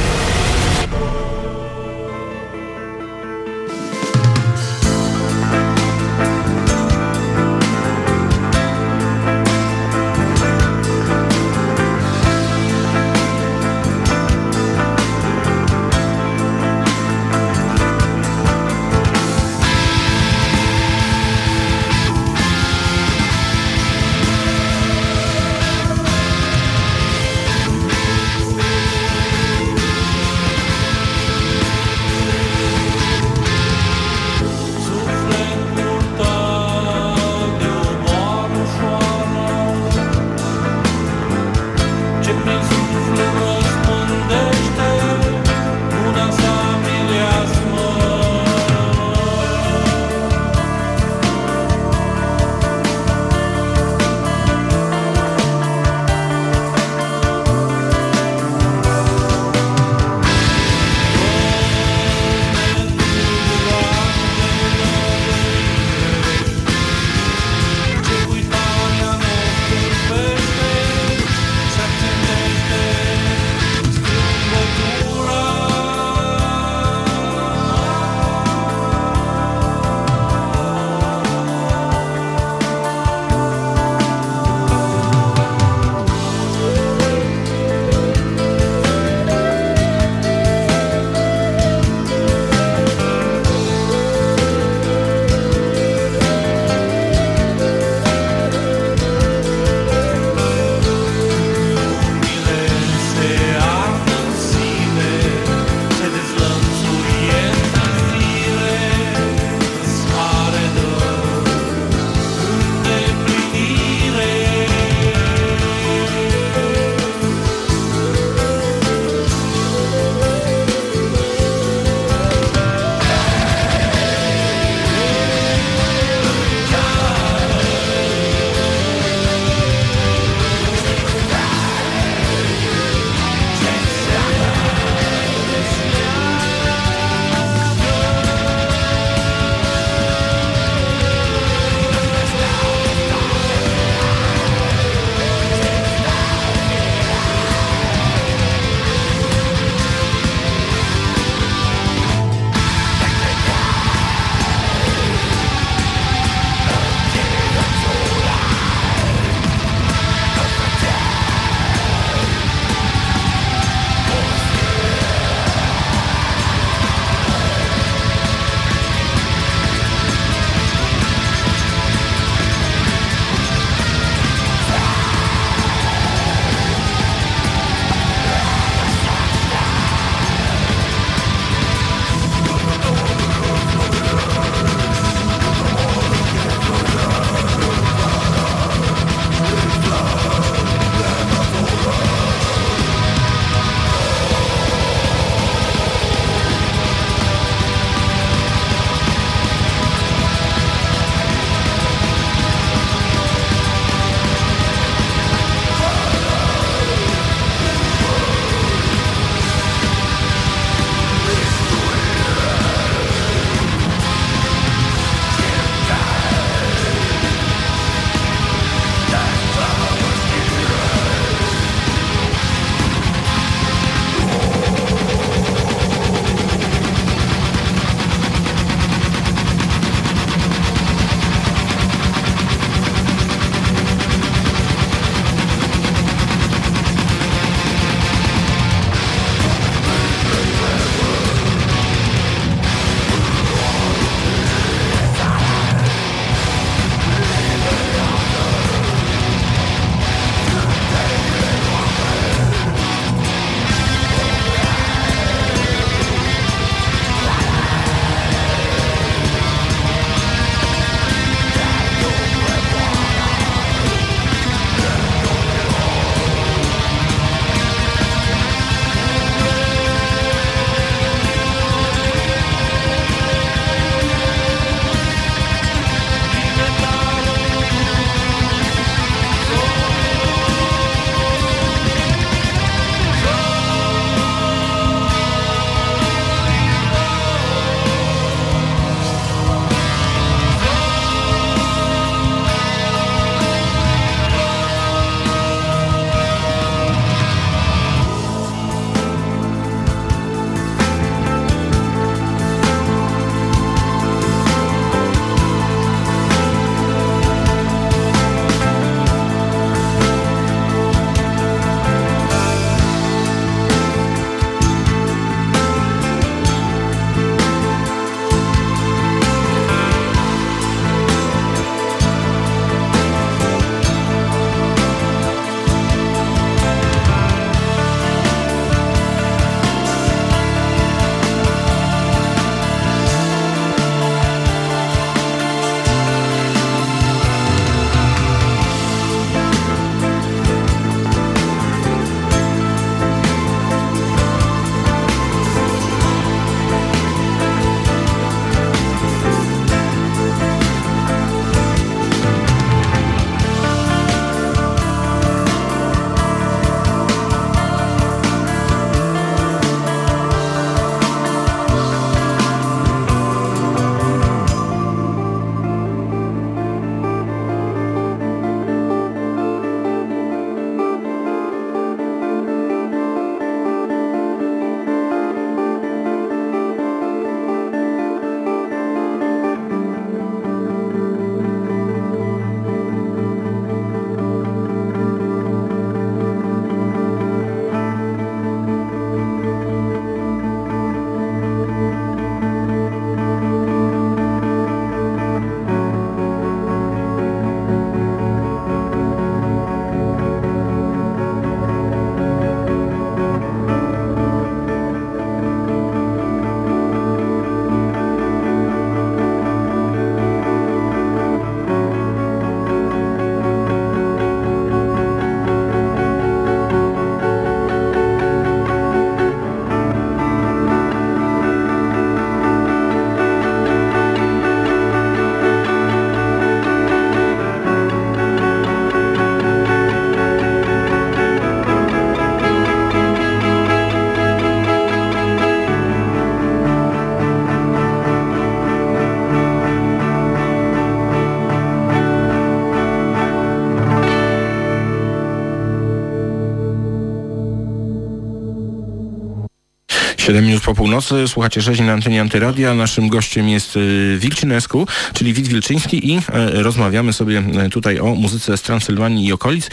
Północy, słuchacie rzeźni na antenie Antyradia. Naszym gościem jest y, Wilczynesku, czyli Wit Wilczyński i e, rozmawiamy sobie e, tutaj o muzyce z Transylwanii i okolic.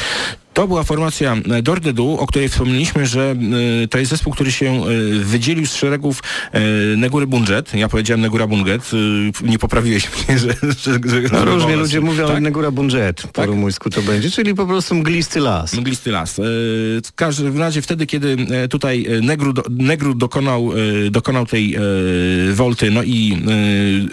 To była formacja e, Dordedu, o której wspomnieliśmy, że y, to jest zespół, który się y, wydzielił z szeregów Negury Bunget. Ja powiedziałem Negura Bunget. Nie poprawiłeś mnie, że... że, że No, różnie ludzie się. mówią, Tak? Negura Bunjet po Tak? rumuńsku to będzie, czyli po prostu mglisty las. Mglisty las. E, W każdym razie wtedy, kiedy e, tutaj e, Negru, Negru dokonał, e, dokonał tej e, wolty, no i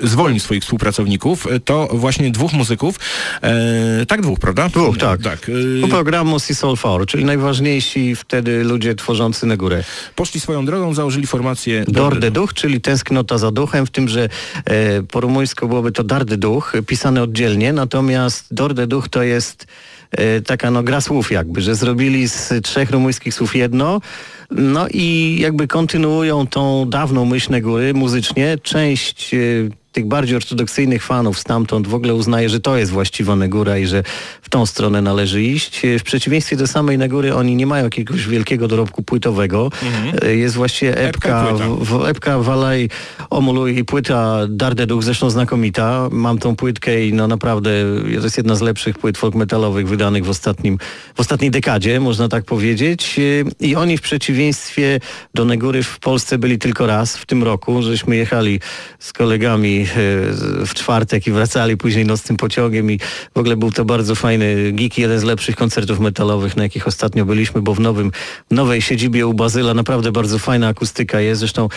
e, zwolnił swoich współpracowników, e, to właśnie dwóch muzyków, e, tak dwóch, prawda? Dwóch, tak. tak Po e, programu i Soul czyli najważniejsi wtedy ludzie tworzący Negurę. poszli swoją drogą, założyli formację Dorde duch, czyli tęsknota za duchem, w tym, że e, po rumuńsku byłoby to dardy duch, pisane oddzielnie, natomiast dorde duch to jest e, taka no gra słów jakby, że zrobili z trzech rumuńskich słów jedno, no i jakby kontynuują tą dawną myśl Negury muzycznie. Część e, tych bardziej ortodoksyjnych fanów stamtąd w ogóle uznaje, że to jest właściwa Negura i że w tą stronę należy iść. W przeciwieństwie do samej Negury oni nie mają jakiegoś wielkiego dorobku płytowego. E, Jest właściwie Epka epka, płyta. w, w, epka Walej Omulu i płyta Dardeduch zresztą znakomita. Mam tą płytkę i no naprawdę to jest jedna z lepszych płyt folk metalowych wydanych w, ostatnim, w ostatniej dekadzie, można tak powiedzieć. I oni w przeciwieństwie do Negury w Polsce byli tylko raz w tym roku, żeśmy jechali z kolegami e, w czwartek i wracali później nocnym pociągiem i w ogóle był to bardzo fajny gig, jeden z lepszych koncertów metalowych, na jakich ostatnio byliśmy, bo w nowym, nowej siedzibie u Bazyla naprawdę bardzo fajna akustyka jest, zresztą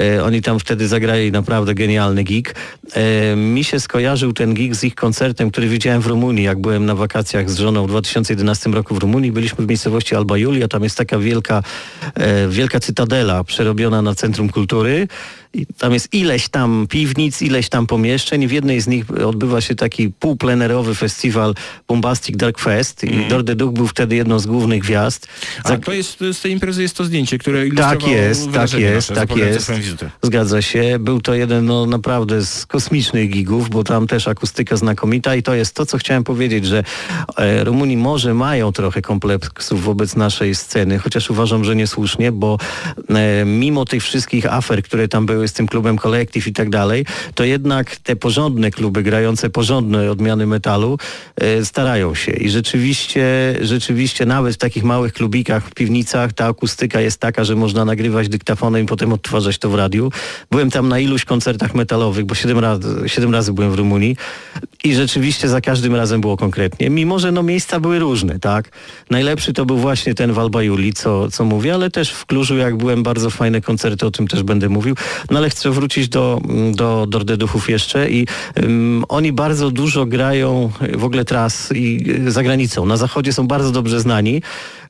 e, oni tam wtedy zagrali naprawdę genialny gig. E, mi się skojarzył ten gig z ich koncertem, który widziałem w Rumunii, jak byłem na wakacjach z żoną w 2011 roku w Rumunii, byliśmy w miejscowości Alba Julia, tam jest taka wielka, e, wielka cytadela przerobiona na Centrum Kultury i tam jest ileś tam piwnic, ileś tam pomieszczeń. W jednej z nich odbywa się taki półplenerowy festiwal Bombastic Dark Fest i. Dorde Duch był wtedy jedną z głównych gwiazd. A to jest, z tej imprezy jest to zdjęcie, które ilustrowało tak jest, tak jest, tak jest. Zgadza się. Był to jeden no, naprawdę z kosmicznych gigów, bo tam też akustyka znakomita i to jest to, co chciałem powiedzieć, że e, Rumuni może mają trochę kompleksów wobec naszej sceny, chociaż uważam, że niesłusznie, bo e, mimo tych wszystkich afer, które tam były z tym klubem Collective i tak dalej, to jednak te porządne kluby grające porządne odmiany metalu e, starają się i rzeczywiście, rzeczywiście nawet w takich małych klubikach, w piwnicach ta akustyka jest taka, że można nagrywać dyktafonem i potem odtwarzać to w radiu. Byłem tam na iluś koncertach metalowych, bo siedem razy, siedem razy byłem w Rumunii i rzeczywiście za każdym razem było konkretnie, mimo że no miejsca były różne, tak? Najlepszy to był właśnie ten w Alba Juli, co, co mówię, ale też w Klużu jak byłem bardzo fajne koncerty, o tym też będę mówił. No ale chcę wrócić do, do Dordeduchów jeszcze i um, oni bardzo dużo grają w ogóle tras i y, za granicą. Na zachodzie są bardzo dobrze znani.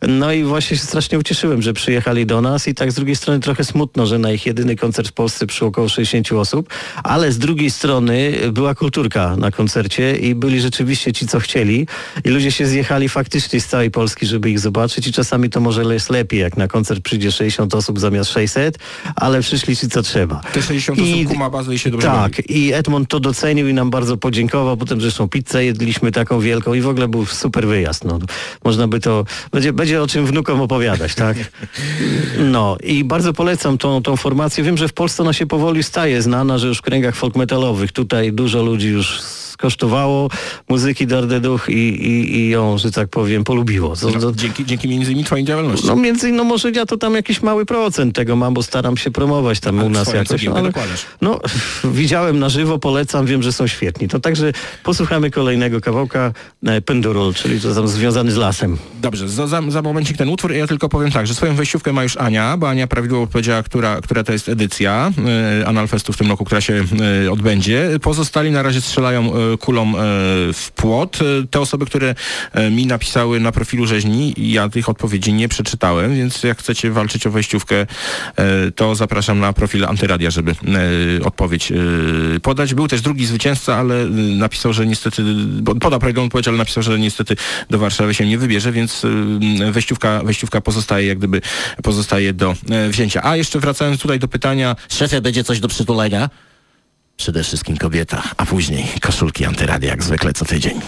No i właśnie się strasznie ucieszyłem, że przyjechali do nas i tak z drugiej strony trochę smutno, że na ich jedyny koncert w Polsce przyszło około 60 osób, ale z drugiej strony była kulturka na koncercie i byli rzeczywiście ci, co chcieli i ludzie się zjechali faktycznie z całej Polski, żeby ich zobaczyć i czasami to może jest lepiej, jak na koncert przyjdzie 60 osób zamiast 600, ale przyszli ci, co trzeba. Te 60 I- osób kuma bazę i się dobrze bawi. Tak, i Edmond to docenił i nam bardzo podziękował. Potem zresztą pizzę jedliśmy taką wielką i w ogóle był super wyjazd. No. Można by to, będzie, będzie o czym wnukom opowiadać, tak? No i bardzo polecam tą, tą formację. Wiem, że w Polsce ona się powoli staje znana, że już w kręgach folk metalowych tutaj dużo ludzi już skosztowało muzyki Dardeduch i, i, i ją, że tak powiem, polubiło. To, No, to, dzięki, dzięki między innymi twojej działalności. no między innymi, no może ja to tam jakiś mały procent tego mam, bo staram się promować tam Ale u nas jakoś. cegiełkę ale- no, widziałem na żywo, polecam, wiem, że są świetni. To także posłuchamy kolejnego kawałka e, Pendurul, czyli to tam związany z lasem. Dobrze, za, za, za momencik ten utwór. Ja tylko powiem tak, że swoją wejściówkę ma już Ania, bo Ania prawidłowo powiedziała, która, która to jest edycja e, Analfestu w tym roku, która się e, odbędzie. Pozostali na razie strzelają kulą e, w płot. E, Te osoby, które e, mi napisały na profilu rzeźni, ja tych odpowiedzi nie przeczytałem, więc jak chcecie walczyć o wejściówkę, to zapraszam na profil Antyradia, żeby odpowiedź podać. Był też drugi zwycięzca, ale napisał, że niestety, bo podał prawidłową odpowiedź, ale napisał, że niestety do Warszawy się nie wybierze, więc wejściówka, wejściówka pozostaje jak gdyby pozostaje do wzięcia. A jeszcze wracając tutaj do pytania, szefie będzie coś do przytulenia? Przede wszystkim kobieta, a później koszulki Antyradia jak zwykle co tydzień.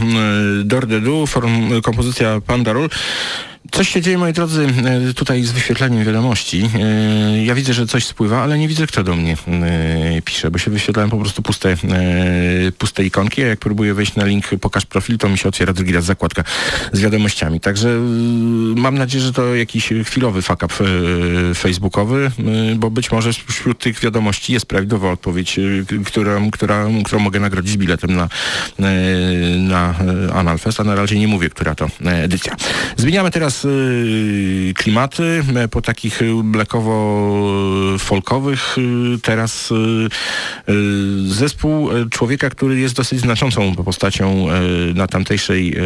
Było mm, Dorde Du, form, kompozycja Pandarul. Coś się dzieje, moi drodzy, e, tutaj z wyświetleniem wiadomości. E, Ja widzę, że coś spływa, ale nie widzę, kto do mnie e, pisze, bo się wyświetlają po prostu puste, puste ikonki, a jak próbuję wejść na link pokaż profil, to mi się otwiera drugi raz zakładka z wiadomościami. Także mam nadzieję, że to jakiś chwilowy e, facebookowy, bo być może wśród tych wiadomości jest prawidłowa odpowiedź, którą, która, którą mogę nagrodzić biletem na, na Analfest, a na razie nie mówię, która to edycja. Zmieniamy teraz klimaty e, po takich e, blackowo-folkowych. e, Teraz zespół e, człowieka, który jest dosyć znaczącą postacią e, na tamtejszej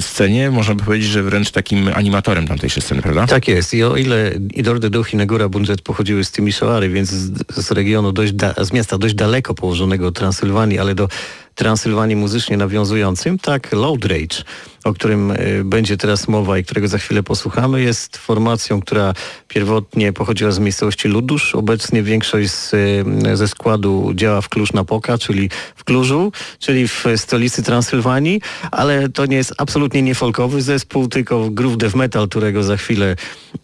scenie. Można by powiedzieć, że wręcz takim animatorem tamtejszej sceny, prawda? Tak jest. I o ile Idorde Duch i Negura Bunżet pochodziły z Timisoary, więc z, regionu dość z miasta dość daleko położonego Transylwanii, ale do Transylwanii muzycznie nawiązującym, tak Load Rage, o którym y, będzie teraz mowa i którego za chwilę posłuchamy, jest formacją, która pierwotnie pochodziła z miejscowości Ludusz. Obecnie większość z, y, ze składu działa w Kluż-Napoka, czyli w Klużu, czyli w stolicy Transylwanii, ale to nie jest absolutnie nie folkowy zespół, tylko groove death metal, którego za chwilę,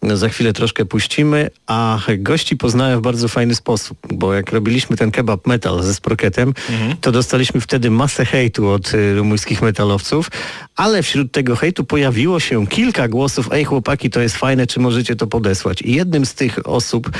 za chwilę troszkę puścimy, a gości poznałem w bardzo fajny sposób, bo jak robiliśmy ten kebab metal ze Sprocketem, to dostaliśmy wtedy masę hejtu od y, rumuńskich metalowców, ale wśród tego hejtu pojawiło się kilka głosów, ej chłopaki, to jest fajne, czy możecie to podesłać? I jednym z tych osób,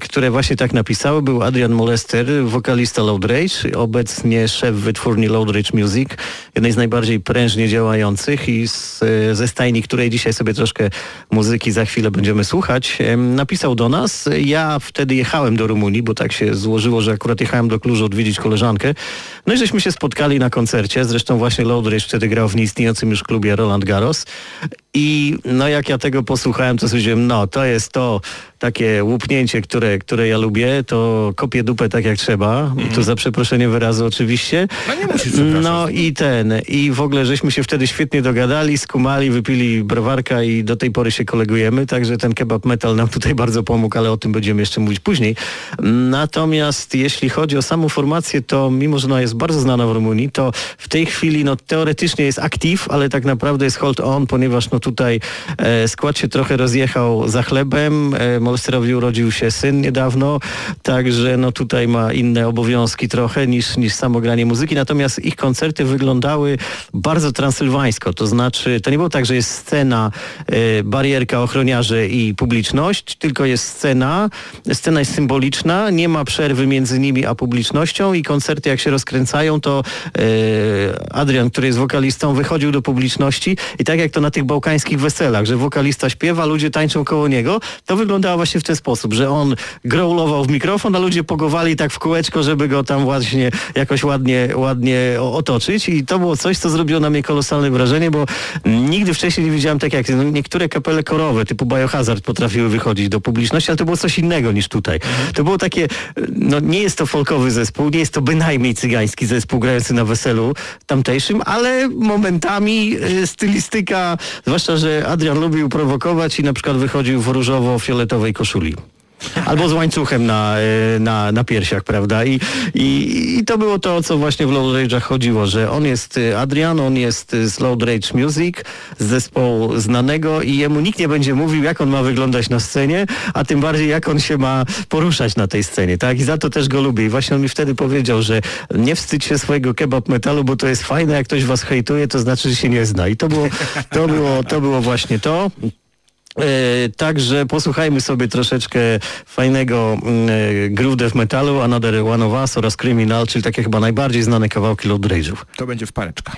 które właśnie tak napisały, był Adrian Molester, wokalista Load Rage, obecnie szef wytwórni Load Rage Music, jednej z najbardziej prężnie działających i z, e, ze stajni, której dzisiaj sobie troszkę muzyki za chwilę będziemy słuchać, napisał do nas. Ja wtedy jechałem do Rumunii, bo tak się złożyło, że akurat jechałem do Klużu odwiedzić koleżankę. No i żeśmy się spotkali na koncercie, zresztą właśnie Load Rage wtedy grał w nieistniejącym już klubie Roland Garros. I no jak ja tego posłuchałem, to stwierdziłem, no to jest to takie łupnięcie, które, które ja lubię, to kopię dupę tak jak trzeba, tu za przeproszenie wyrazu oczywiście. No nie musisz. No i ten, i w ogóle żeśmy się wtedy świetnie dogadali, skumali, wypili browarka i do tej pory się kolegujemy, także ten kebab metal nam tutaj bardzo pomógł, ale o tym będziemy jeszcze mówić później. Natomiast jeśli chodzi o samą formację, to mimo, że ona jest bardzo znana w Rumunii, to w tej chwili no teoretycznie jest active, ale tak naprawdę jest hold on, ponieważ no tutaj e, skład się trochę rozjechał za chlebem, e, Molsterowi urodził się syn niedawno, także no tutaj ma inne obowiązki trochę niż, niż samo granie muzyki, natomiast ich koncerty wyglądały bardzo transylwańsko, to znaczy to nie było tak, że jest scena, e, barierka, ochroniarze i publiczność, tylko jest scena, scena jest symboliczna, nie ma przerwy między nimi a publicznością i koncerty jak się rozkręcają, to Adrian, który jest wokalistą, wychodził do publiczności. I tak jak to na tych bałkańskich weselach, że wokalista śpiewa, ludzie tańczą koło niego, to wyglądało właśnie w ten sposób, że on growlował w mikrofon, a ludzie pogowali tak w kółeczko, żeby go tam właśnie jakoś ładnie, ładnie otoczyć i to było coś, co zrobiło na mnie kolosalne wrażenie, bo nigdy wcześniej nie widziałem tak jak no, niektóre kapele korowe typu Biohazard potrafiły wychodzić do publiczności, ale to było coś innego niż tutaj. To było takie, no nie jest to folkowy zespół, nie jest to bynajmniej cygański zespół grający na weselu tamtejszym, ale momentami y, stylistyka, zwłaszcza, że Adrian lubił prowokować i na przykład wychodził w różowo-fioletowej koszuli. Albo z łańcuchem na, y, na, na piersiach, prawda? I, i, I to było to, o co właśnie w Load Rage'ach chodziło, że on jest y, Adrian, on jest z Load Rage Music, z zespołu znanego i jemu nikt nie będzie mówił, jak on ma wyglądać na scenie, a tym bardziej jak on się ma poruszać na tej scenie, tak? I za to też go lubię. I właśnie on mi wtedy powiedział, że nie wstydź się swojego kebab metalu, bo to jest fajne, jak ktoś was hejtuje, to znaczy, że się nie zna. I to było, to było, to było właśnie to. E, Także posłuchajmy sobie troszeczkę fajnego mm, e, groove death metalu, Another One of Us oraz Criminal, czyli takie chyba najbardziej znane kawałki Load Rage'ów. To będzie w pareczka.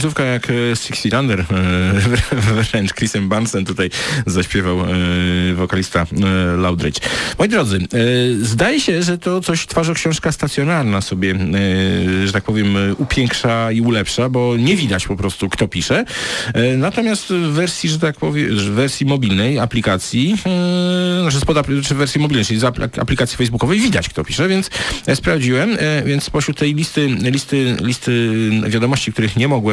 Końcówka jak e, Six Feet Under, e, wręcz Chrisem Bansem tutaj zaśpiewał e, wokalista Loudridge. Moi drodzy, zdaje się, że to coś twarzy książka stacjonarna sobie, że tak powiem, upiększa i ulepsza, bo nie widać po prostu kto pisze. Natomiast w wersji, że tak powiem, w wersji mobilnej aplikacji, znaczy spod w wersji mobilnej, czyli z aplikacji facebookowej widać kto pisze, więc sprawdziłem, więc spośród tej listy, listy, listy wiadomości, których nie mogłem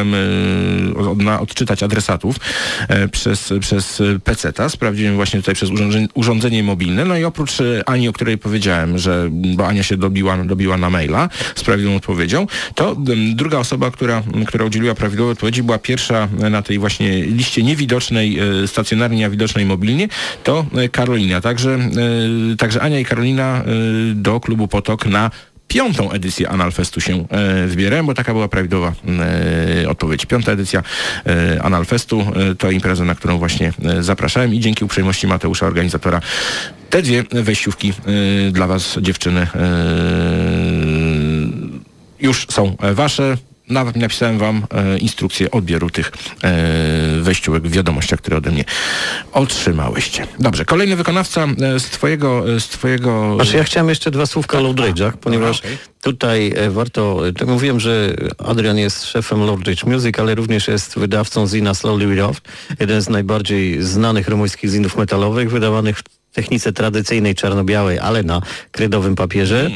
mogłem odczytać adresatów e, przez, przez PC-ta. Sprawdziłem właśnie tutaj przez urządzenie, urządzenie mobilne. No i oprócz e, Ani, o której powiedziałem, że bo Ania się dobiła, dobiła na maila z prawidłową odpowiedzią, to druga osoba, która, która udzieliła prawidłowej odpowiedzi, była pierwsza na tej właśnie liście niewidocznej, e, stacjonarnie, a widocznej mobilnie, to Karolina. Także, także Ania i Karolina do klubu Potok na piątą edycję Analfestu się e, wybierałem, bo taka była prawidłowa e, odpowiedź. Piąta edycja e, Analfestu e, to impreza, na którą właśnie e, zapraszałem i dzięki uprzejmości Mateusza, organizatora, te dwie wejściówki e, dla Was, dziewczyny, już są Wasze. Nawet napisałem wam e, instrukcję odbioru tych e, wejściówek w wiadomościach, które ode mnie otrzymałyście. Dobrze, kolejny wykonawca e, z twojego... E, z twojego... Znaczy ja chciałem jeszcze dwa słówka o Loudridge'ach, ponieważ okay. tutaj e, warto... Tak mówiłem, że Adrian jest szefem Loudridge Music, ale również jest wydawcą zina Slowly We Off, jeden z najbardziej znanych rumuńskich zinów metalowych, wydawanych w technice tradycyjnej czarno-białej, ale na krydowym papierze.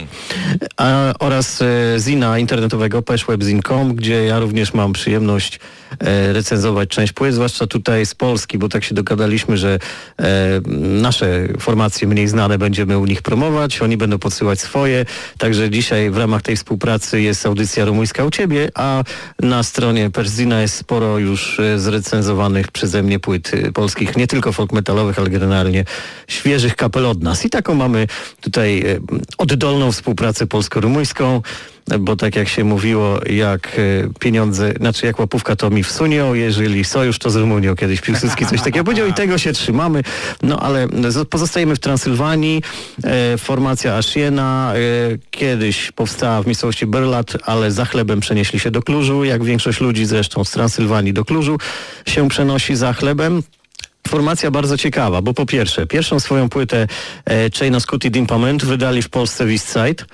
A, oraz e, zina internetowego peshwebzin.com, gdzie ja również mam przyjemność e, recenzować część płyt, zwłaszcza tutaj z Polski, bo tak się dogadaliśmy, że e, nasze formacje mniej znane będziemy u nich promować, oni będą podsyłać swoje, także dzisiaj w ramach tej współpracy jest audycja rumuńska u Ciebie, a na stronie Perzina jest sporo już e, zrecenzowanych przeze mnie płyt e, polskich, nie tylko folk metalowych, ale generalnie świeżych kapel od nas. I taką mamy tutaj e, oddolną współpracę polsko-rumuńską, bo tak jak się mówiło, jak e, pieniądze, znaczy jak łapówka to mi wsunią, jeżeli sojusz to z Rumunią. Kiedyś Piłsudski coś takiego powiedział i tego się trzymamy. No ale pozostajemy w Transylwanii. E, formacja Ashiena e, kiedyś powstała w miejscowości Berlat, ale za chlebem przenieśli się do Klużu, jak większość ludzi zresztą z Transylwanii do Klużu się przenosi za chlebem. Formacja bardzo ciekawa, bo po pierwsze, pierwszą swoją płytę e, Chain of Scooty Dimpament wydali w Polsce w Eastside.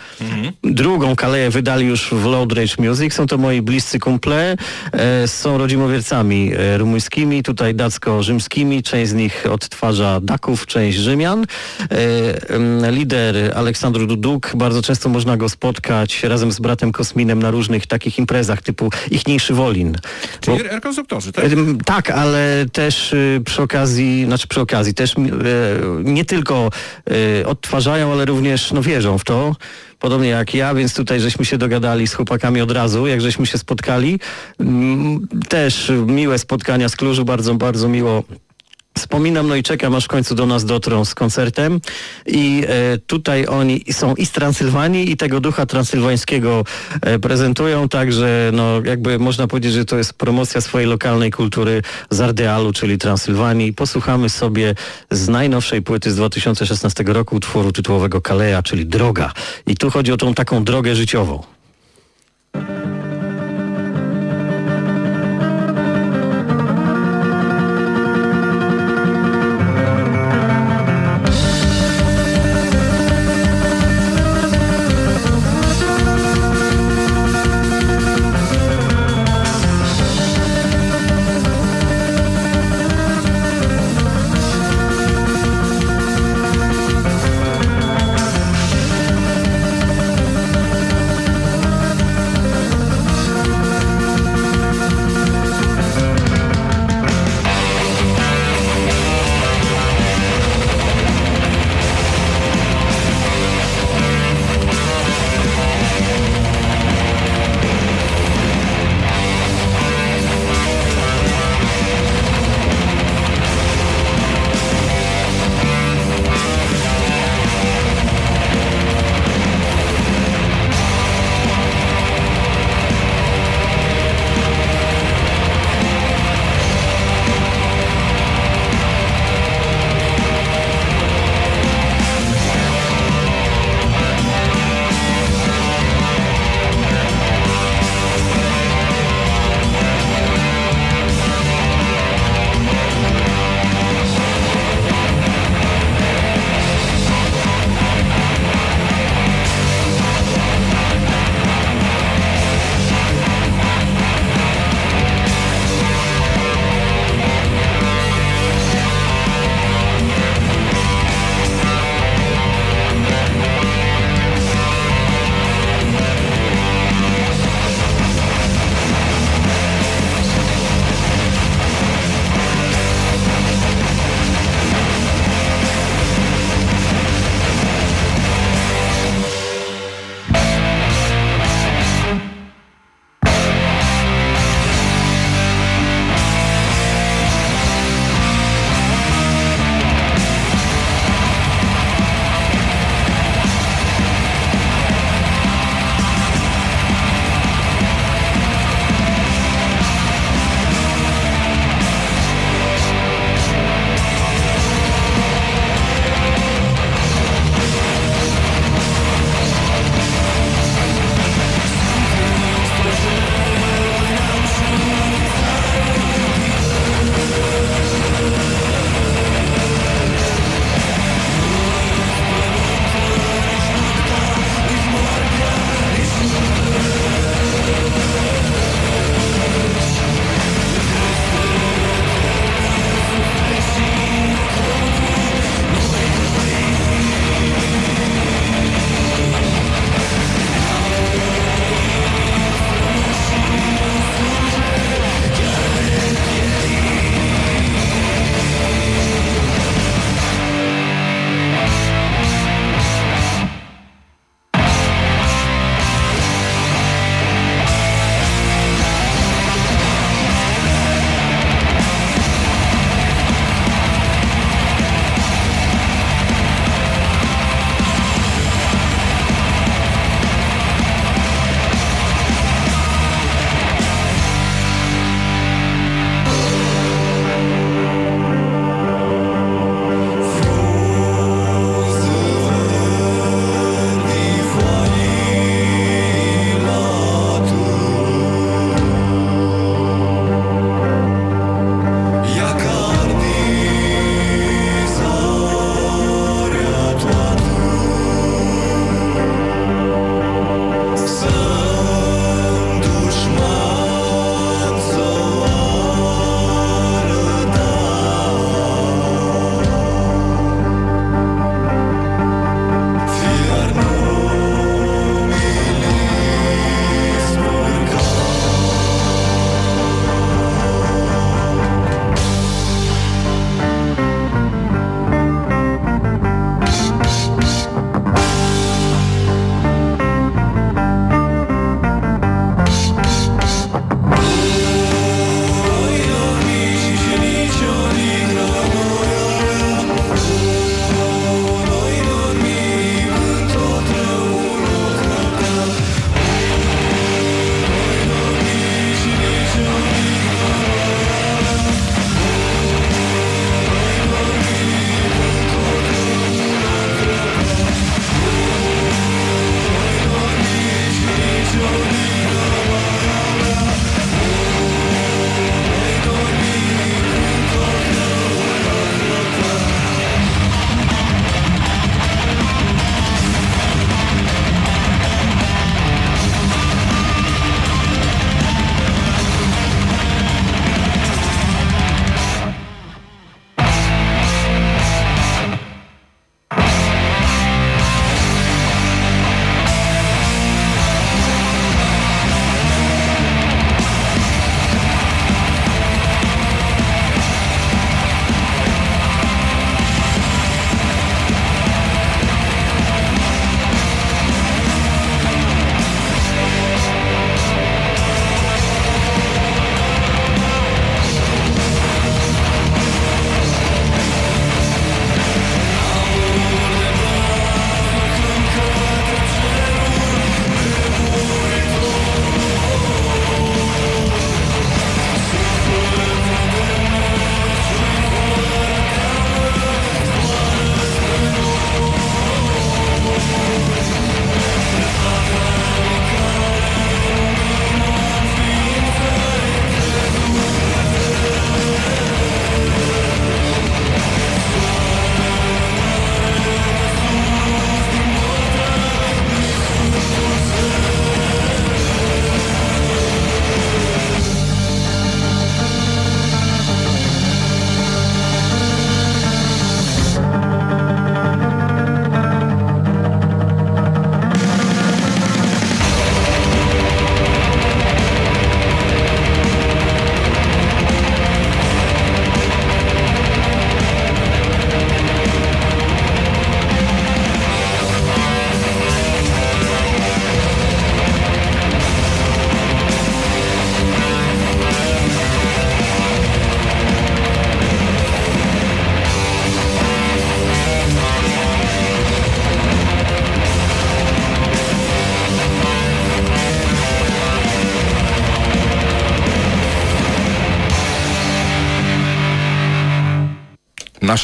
Drugą kaleję wydali już w Loud Rage Music. Są to moi bliscy kumple. E, są rodzimowiercami e, rumuńskimi, tutaj dacko-rzymskimi. Część z nich odtwarza Daków, część Rzymian. E, em, lider Aleksandr Duduk, bardzo często można go spotkać razem z bratem Kosminem na różnych takich imprezach typu Ichniejszy Wolin. Bo- Czyli rekonstruktorzy, tak? Ym, Tak, ale też y, przy okazji, znaczy przy okazji, też y, nie tylko y, odtwarzają, ale również no, wierzą w to. Podobnie jak ja, więc tutaj żeśmy się dogadali z chłopakami od razu, jak żeśmy się spotkali. Mm, Też miłe spotkania z Klużu, bardzo, bardzo miło Wspominam, no i czekam, aż w końcu do nas dotrą z koncertem. I e, tutaj oni są i z Transylwanii, i tego ducha transylwańskiego e, prezentują, także no, jakby można powiedzieć, że to jest promocja swojej lokalnej kultury z Ardealu, czyli Transylwanii. Posłuchamy sobie z najnowszej płyty z 2016 roku utworu tytułowego Kalea, czyli Droga. I tu chodzi o tą taką drogę życiową.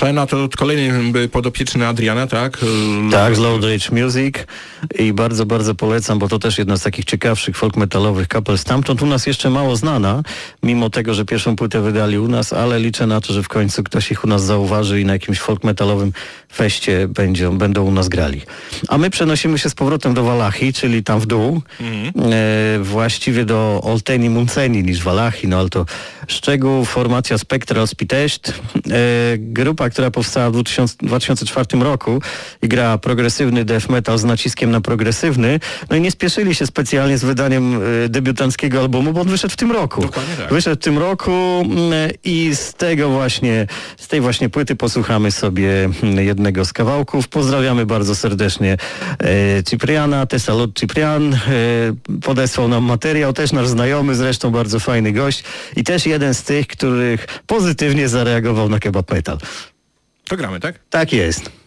Nasza to kolejny podopieczny Adriana, tak? Y, Tak, z Low Rage Music i bardzo, bardzo polecam, bo to też jedna z takich ciekawszych folk metalowych kapel stamtąd. U nas jeszcze mało znana, mimo tego, że pierwszą płytę wydali u nas, ale liczę na to, że w końcu ktoś ich u nas zauważy i na jakimś folk metalowym feście będą, będą u nas grali. A my przenosimy się z powrotem do Walachii, czyli tam w dół, e, właściwie do Olteni Munceni niż Walachii, no ale to szczegół, formacja Spectral Spitest, grupa, która powstała w 2000, 2004 roku i gra progresywny death metal z naciskiem na progresywny, no i nie spieszyli się specjalnie z wydaniem e, debiutanckiego albumu, bo on wyszedł w tym roku. Dokładnie tak. Wyszedł w tym roku mm, i z tego właśnie, z tej właśnie płyty posłuchamy sobie mm, jednego z kawałków. Pozdrawiamy bardzo serdecznie e, Cipriana, Tesalot Ciprian. E, podesłał nam materiał, też nasz znajomy, zresztą bardzo fajny gość i też jeden z tych, których pozytywnie zareagował na kebab metal. To gramy, tak? Tak jest.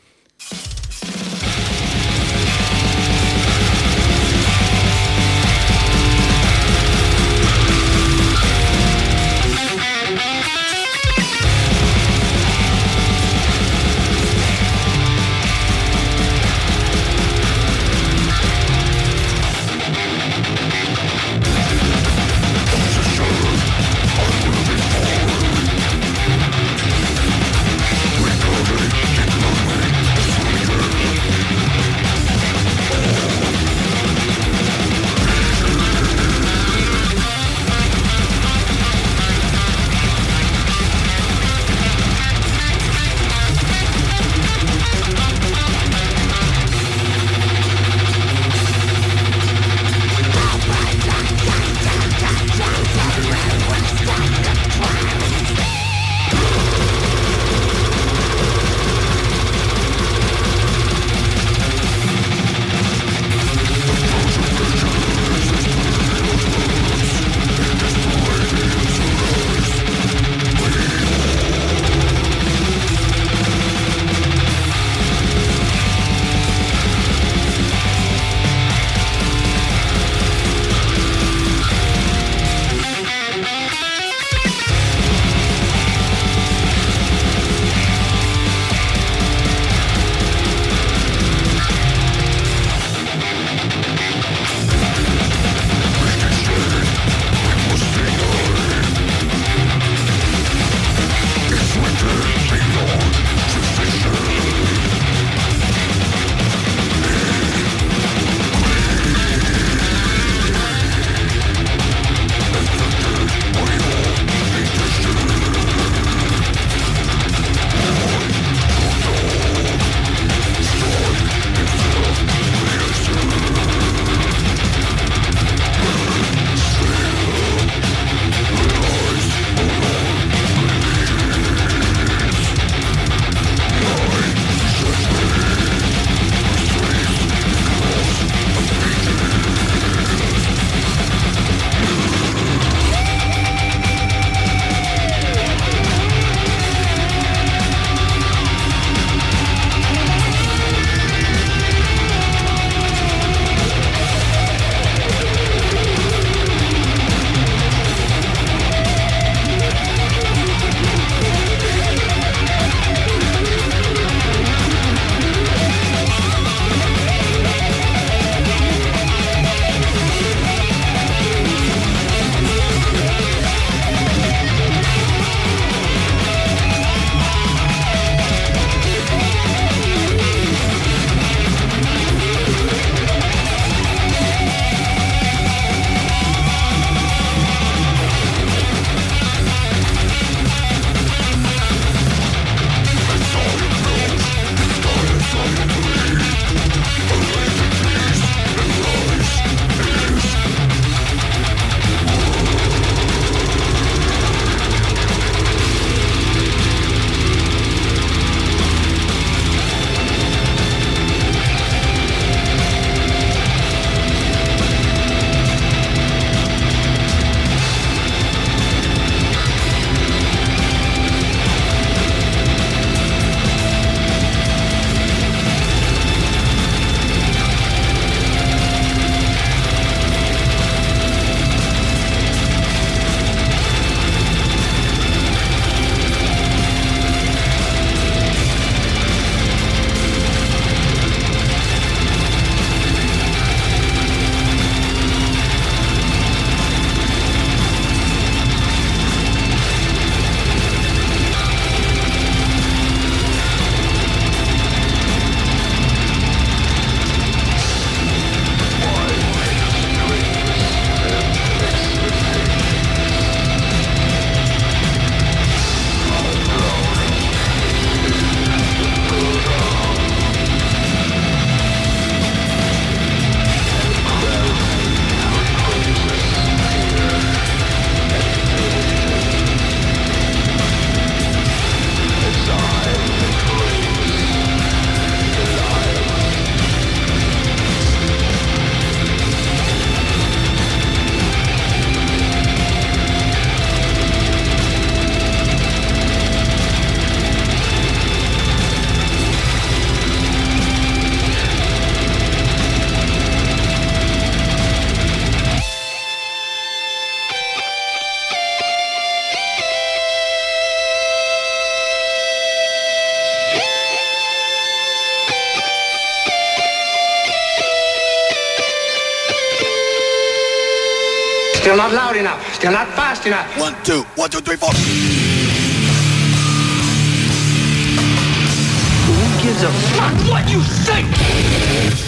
One, two, one, two, three, four. Who gives a fuck what you think?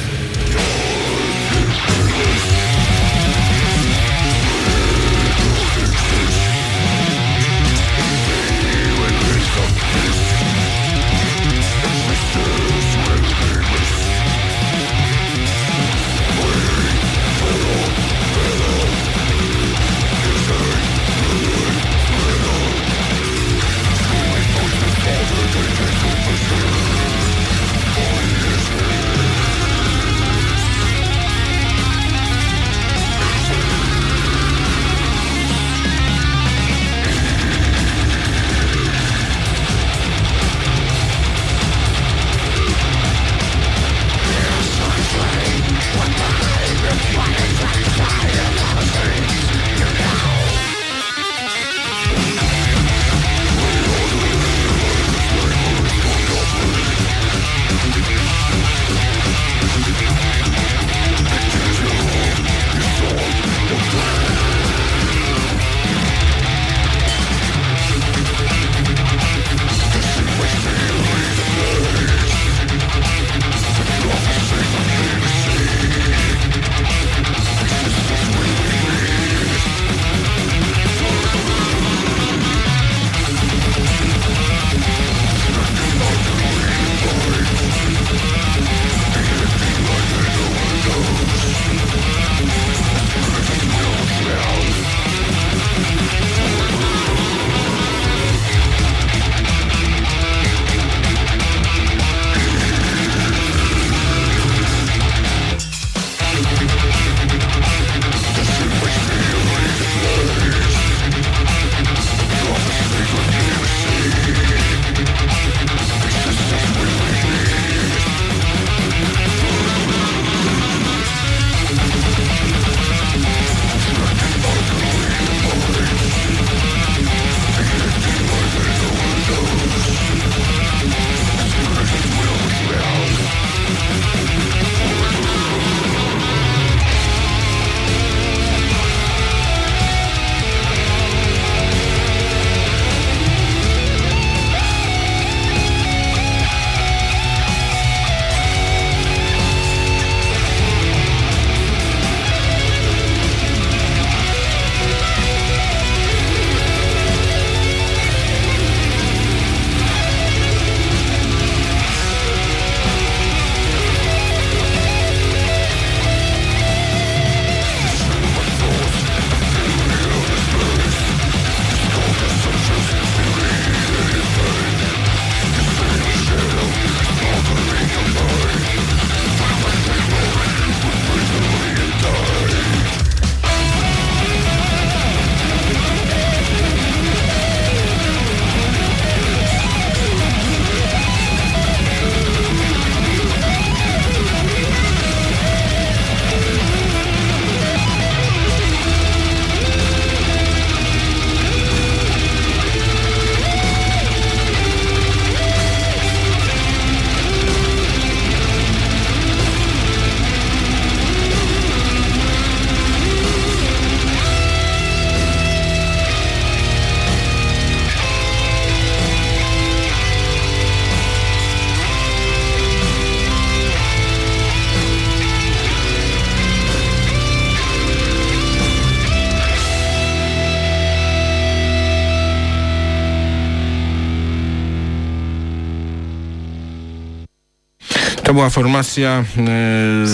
Była formacja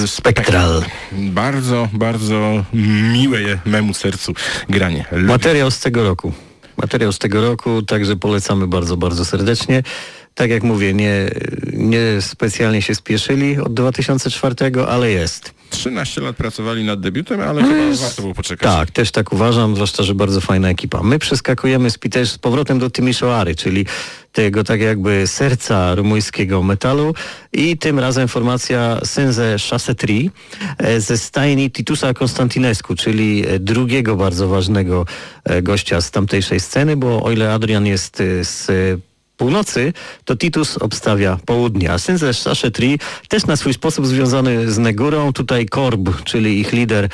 e, Spektral. Bardzo, bardzo miłe je memu sercu granie. Lubię. Materiał z tego roku. Materiał z tego roku, także polecamy bardzo, bardzo serdecznie. Tak jak mówię, nie, nie specjalnie się spieszyli od 2004, ale jest. 13 lat pracowali nad debiutem, ale chyba warto było poczekać. Tak, też tak uważam, zwłaszcza, że bardzo fajna ekipa. My przeskakujemy z, też z powrotem do Timisoary, czyli tego tak jakby serca rumuńskiego metalu i tym razem formacja Senze Chassetri e, ze stajni Titusa Konstantinescu, czyli e, drugiego bardzo ważnego e, gościa z tamtejszej sceny, bo o ile Adrian jest z północy, to Titus obstawia południe. A syn ze Saszetri też na swój sposób związany z Negurą. Tutaj Korb, czyli ich lider,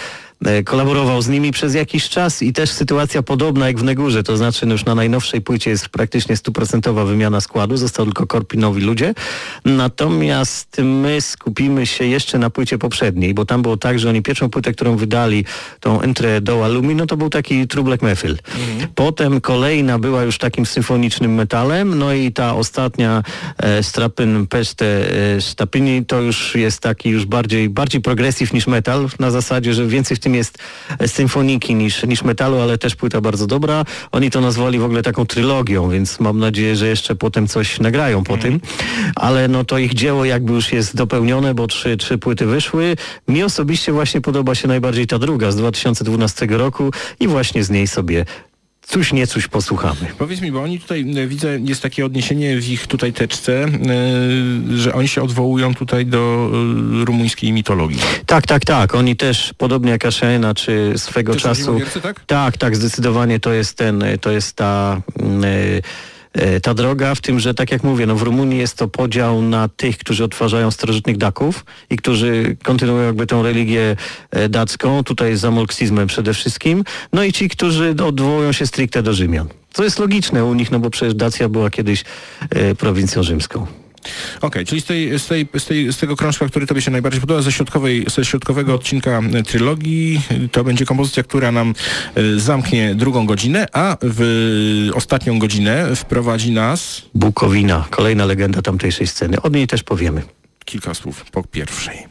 kolaborował z nimi przez jakiś czas i też sytuacja podobna jak w Negurze, to znaczy już na najnowszej płycie jest praktycznie stuprocentowa wymiana składu, został tylko Korpinowi ludzie, natomiast my skupimy się jeszcze na płycie poprzedniej, bo tam było tak, że oni pierwszą płytę, którą wydali, tą Entre do Alumi, no to był taki True Black Metal. Potem kolejna była już takim symfonicznym metalem, no i ta ostatnia e, Strapyn Peste e, Stapyni to już jest taki już bardziej, bardziej progressive niż metal, na zasadzie, że więcej w tym jest e, symfoniki niż, niż metalu, ale też płyta bardzo dobra. Oni to nazwali w ogóle taką trylogią, więc mam nadzieję, że jeszcze potem coś nagrają po tym, ale no to ich dzieło jakby już jest dopełnione, bo trzy, trzy płyty wyszły. Mi osobiście właśnie podoba się najbardziej ta druga z 2012 roku i właśnie z niej sobie coś niecuś posłuchamy. Powiedz mi, bo oni tutaj, e, widzę, jest takie odniesienie w ich tutaj teczce, e, że oni się odwołują tutaj do e, rumuńskiej mitologii. Tak, tak, tak. Oni też, podobnie jak Ashaena, czy swego Też czasu... Zimowiercy, tak? Tak, tak, zdecydowanie to jest ten, to jest ta... e, ta droga, w tym, że tak jak mówię, no w Rumunii jest to podział na tych, którzy odtwarzają starożytnych Daków i którzy kontynuują jakby tą religię e, dacką, tutaj z zamolksizmem przede wszystkim, no i ci, którzy odwołują się stricte do Rzymian. Co jest logiczne u nich, no bo przecież Dacja była kiedyś e, prowincją rzymską. Okej, czyli z, tej, z, tej, z, tej, z tego krążka, który Tobie się najbardziej podoba, ze, środkowej, ze środkowego odcinka e, trylogii, e, to będzie kompozycja, która nam e, zamknie drugą godzinę, a w ostatnią godzinę wprowadzi nas Bukowina, kolejna legenda tamtejszej sceny. Od niej też powiemy. kilka słów po pierwszej.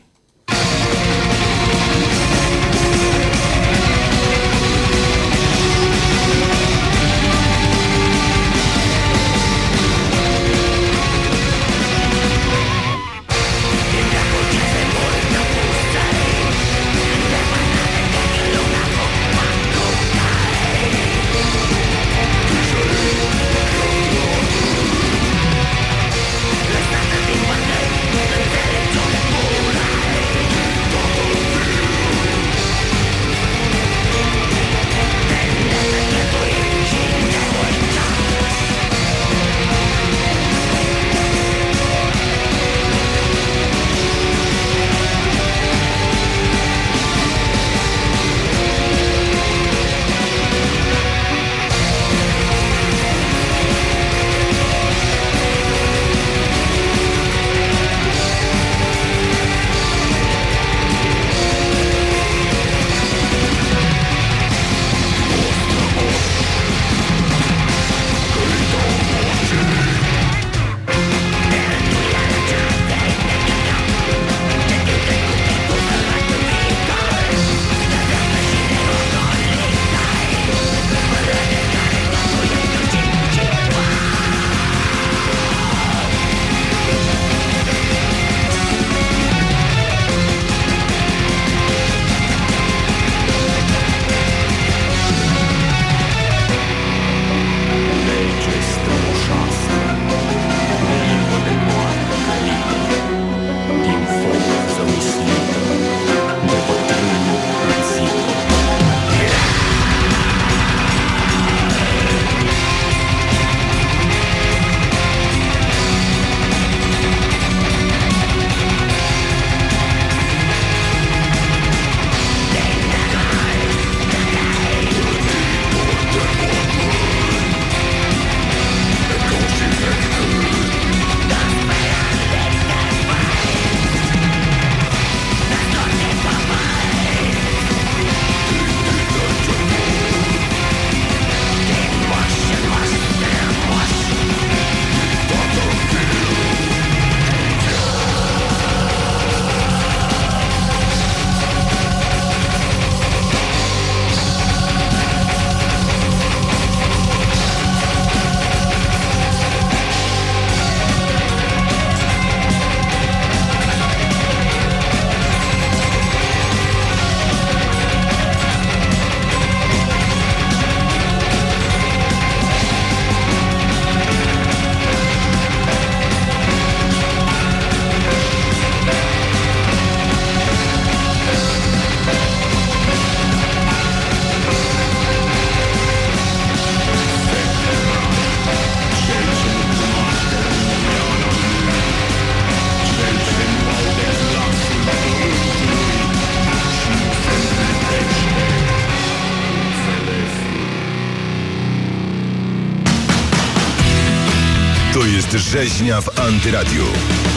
Rzeźnia w Antyradiu.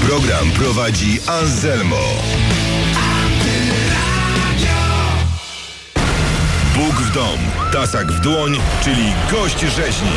Program prowadzi Anselmo. Bóg w dom, tasak w dłoń, czyli gość rzeźni.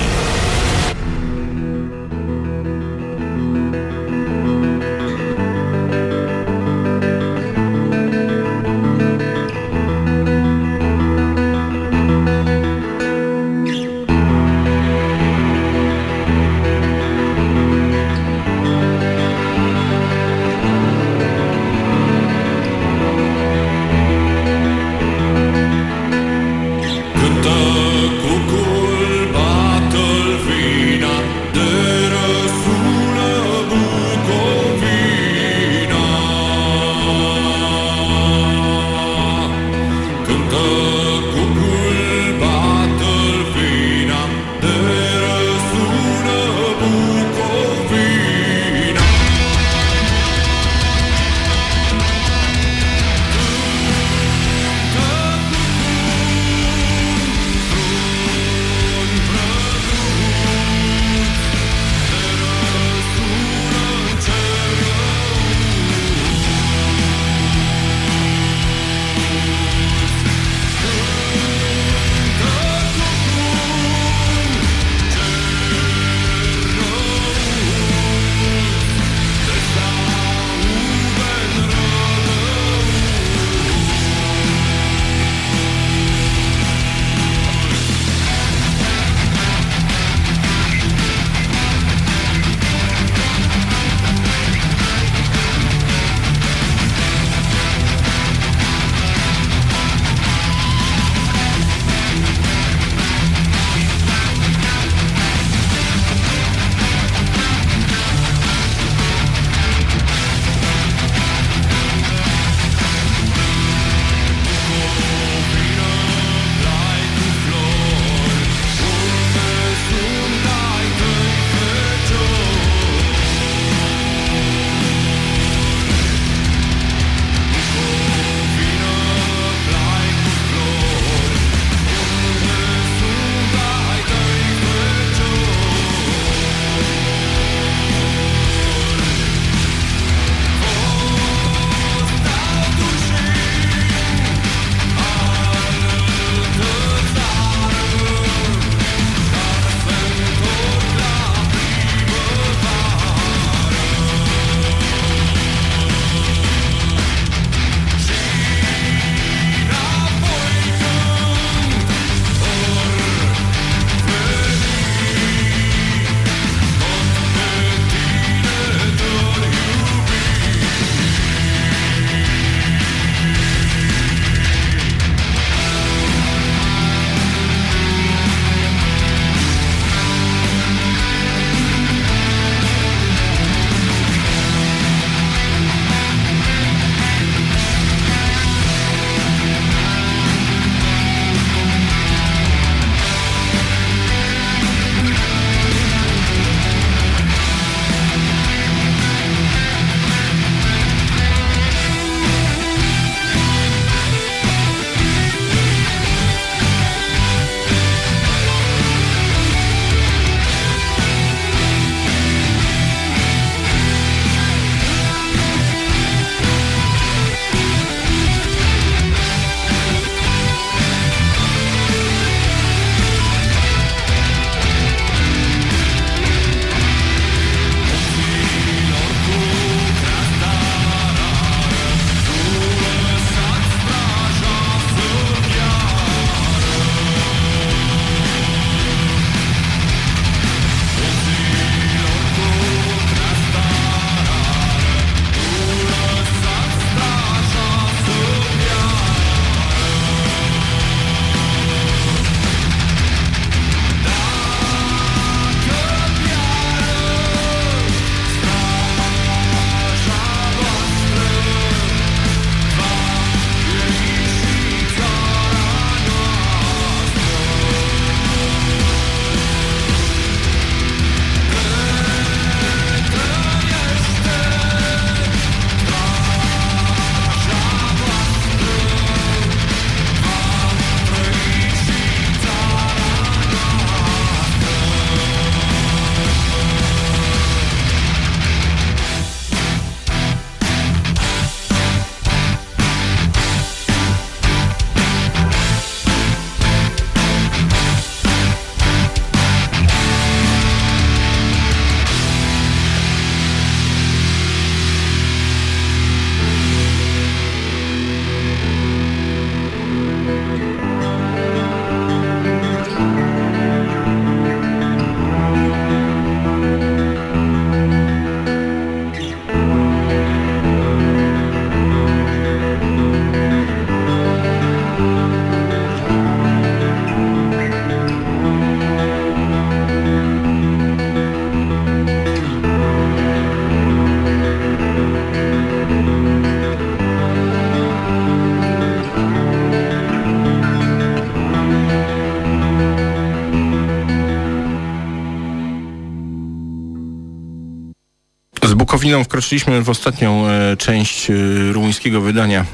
Bukowiną wkroczyliśmy w ostatnią e, część e, rumuńskiego wydania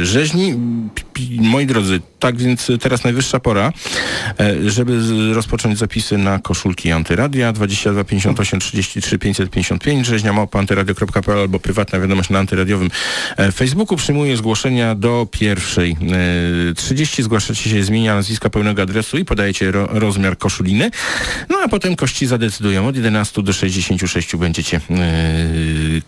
e, rzeźni. Moi drodzy, tak więc teraz najwyższa pora, żeby z- rozpocząć zapisy na koszulki Antyradia 22 58 33 555 rzeźnia małpa antyradio.pl albo prywatna wiadomość na antyradiowym e, Facebooku. Przyjmuję zgłoszenia do pierwszej e, 30. Zgłaszacie się z imienia, nazwiska, pełnego adresu i podajecie ro, rozmiar koszuliny. No a potem kości zadecydują. Od 11 do 66 będziecie e,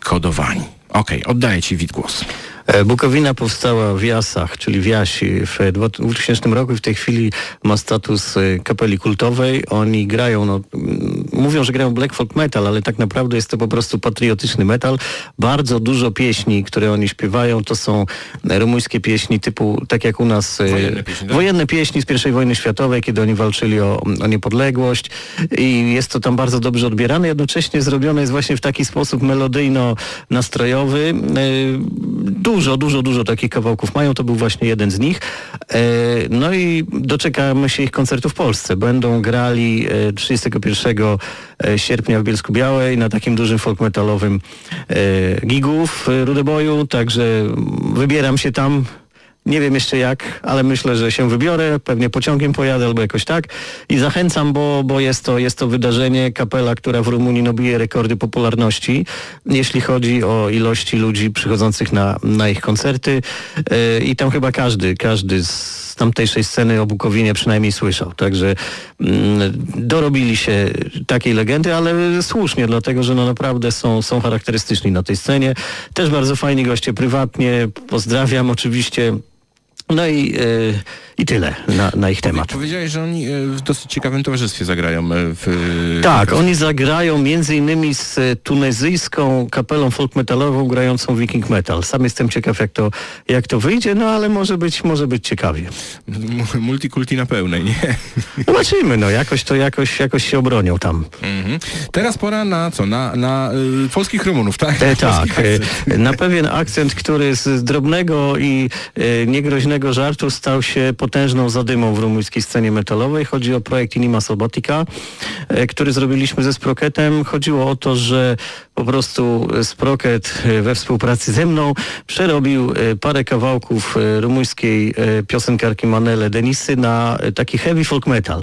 kodowani. Okej, oddaję Ci wid głos. E, Bukowina powstała w Jasach, czyli w Jasi w 2000 roku i w tej chwili ma status e, kapeli kultowej. Oni grają, no, mm, mówią, że grają black folk metal, ale tak naprawdę jest to po prostu patriotyczny metal. Bardzo dużo pieśni, które oni śpiewają, to są rumuńskie pieśni typu, tak jak u nas, e, Wojenne pieśni, tak? wojenne pieśni z I wojny światowej, kiedy oni walczyli o, o niepodległość i jest to tam bardzo dobrze odbierane. Jednocześnie zrobione jest właśnie w taki sposób melodyjno-nastrojowy. E, Dużo, dużo, dużo takich kawałków mają. To był właśnie jeden z nich. E, No i doczekamy się ich koncertu w Polsce. Będą grali e, 31 sierpnia w Bielsku Białej na takim dużym folk metalowym e, gigu w Rudeboju. Także wybieram się tam nie wiem jeszcze jak, ale myślę, że się wybiorę, pewnie pociągiem pojadę albo jakoś tak i zachęcam, bo, bo jest, to, jest to wydarzenie, kapela, która w Rumunii no, bije rekordy popularności, jeśli chodzi o ilości ludzi przychodzących na, na ich koncerty yy, i tam chyba każdy, każdy z tamtejszej sceny o Bukowinie przynajmniej słyszał, także mm, dorobili się takiej legendy, ale słusznie, dlatego, że no naprawdę są, są charakterystyczni na tej scenie. Też bardzo fajni goście prywatnie, pozdrawiam oczywiście. No i, e, i tyle na, na ich temat. Powiedziałeś, że oni e, w dosyć ciekawym towarzystwie zagrają e, w... Tak, oni zagrają między innymi z tunezyjską kapelą folk metalową grającą Viking Metal. Sam jestem ciekaw jak to, jak to wyjdzie, no ale może być, może być ciekawie. Multikulti na pełnej, nie? Zobaczymy, no jakoś to jakoś, jakoś się obronią tam. Mhm. Teraz pora na co? Na, na y, polskich Rumunów, tak? E, tak, e, na pewien akcent, który z drobnego i e, niegroźnego żartu stał się potężną zadymą w rumuńskiej scenie metalowej. Chodzi o projekt Inima Sobotica, e, który zrobiliśmy ze Sproketem. Chodziło o to, że po prostu Sproket e, we współpracy ze mną przerobił e, parę kawałków rumuńskiej piosenkarki Manele Denisy na taki heavy folk metal.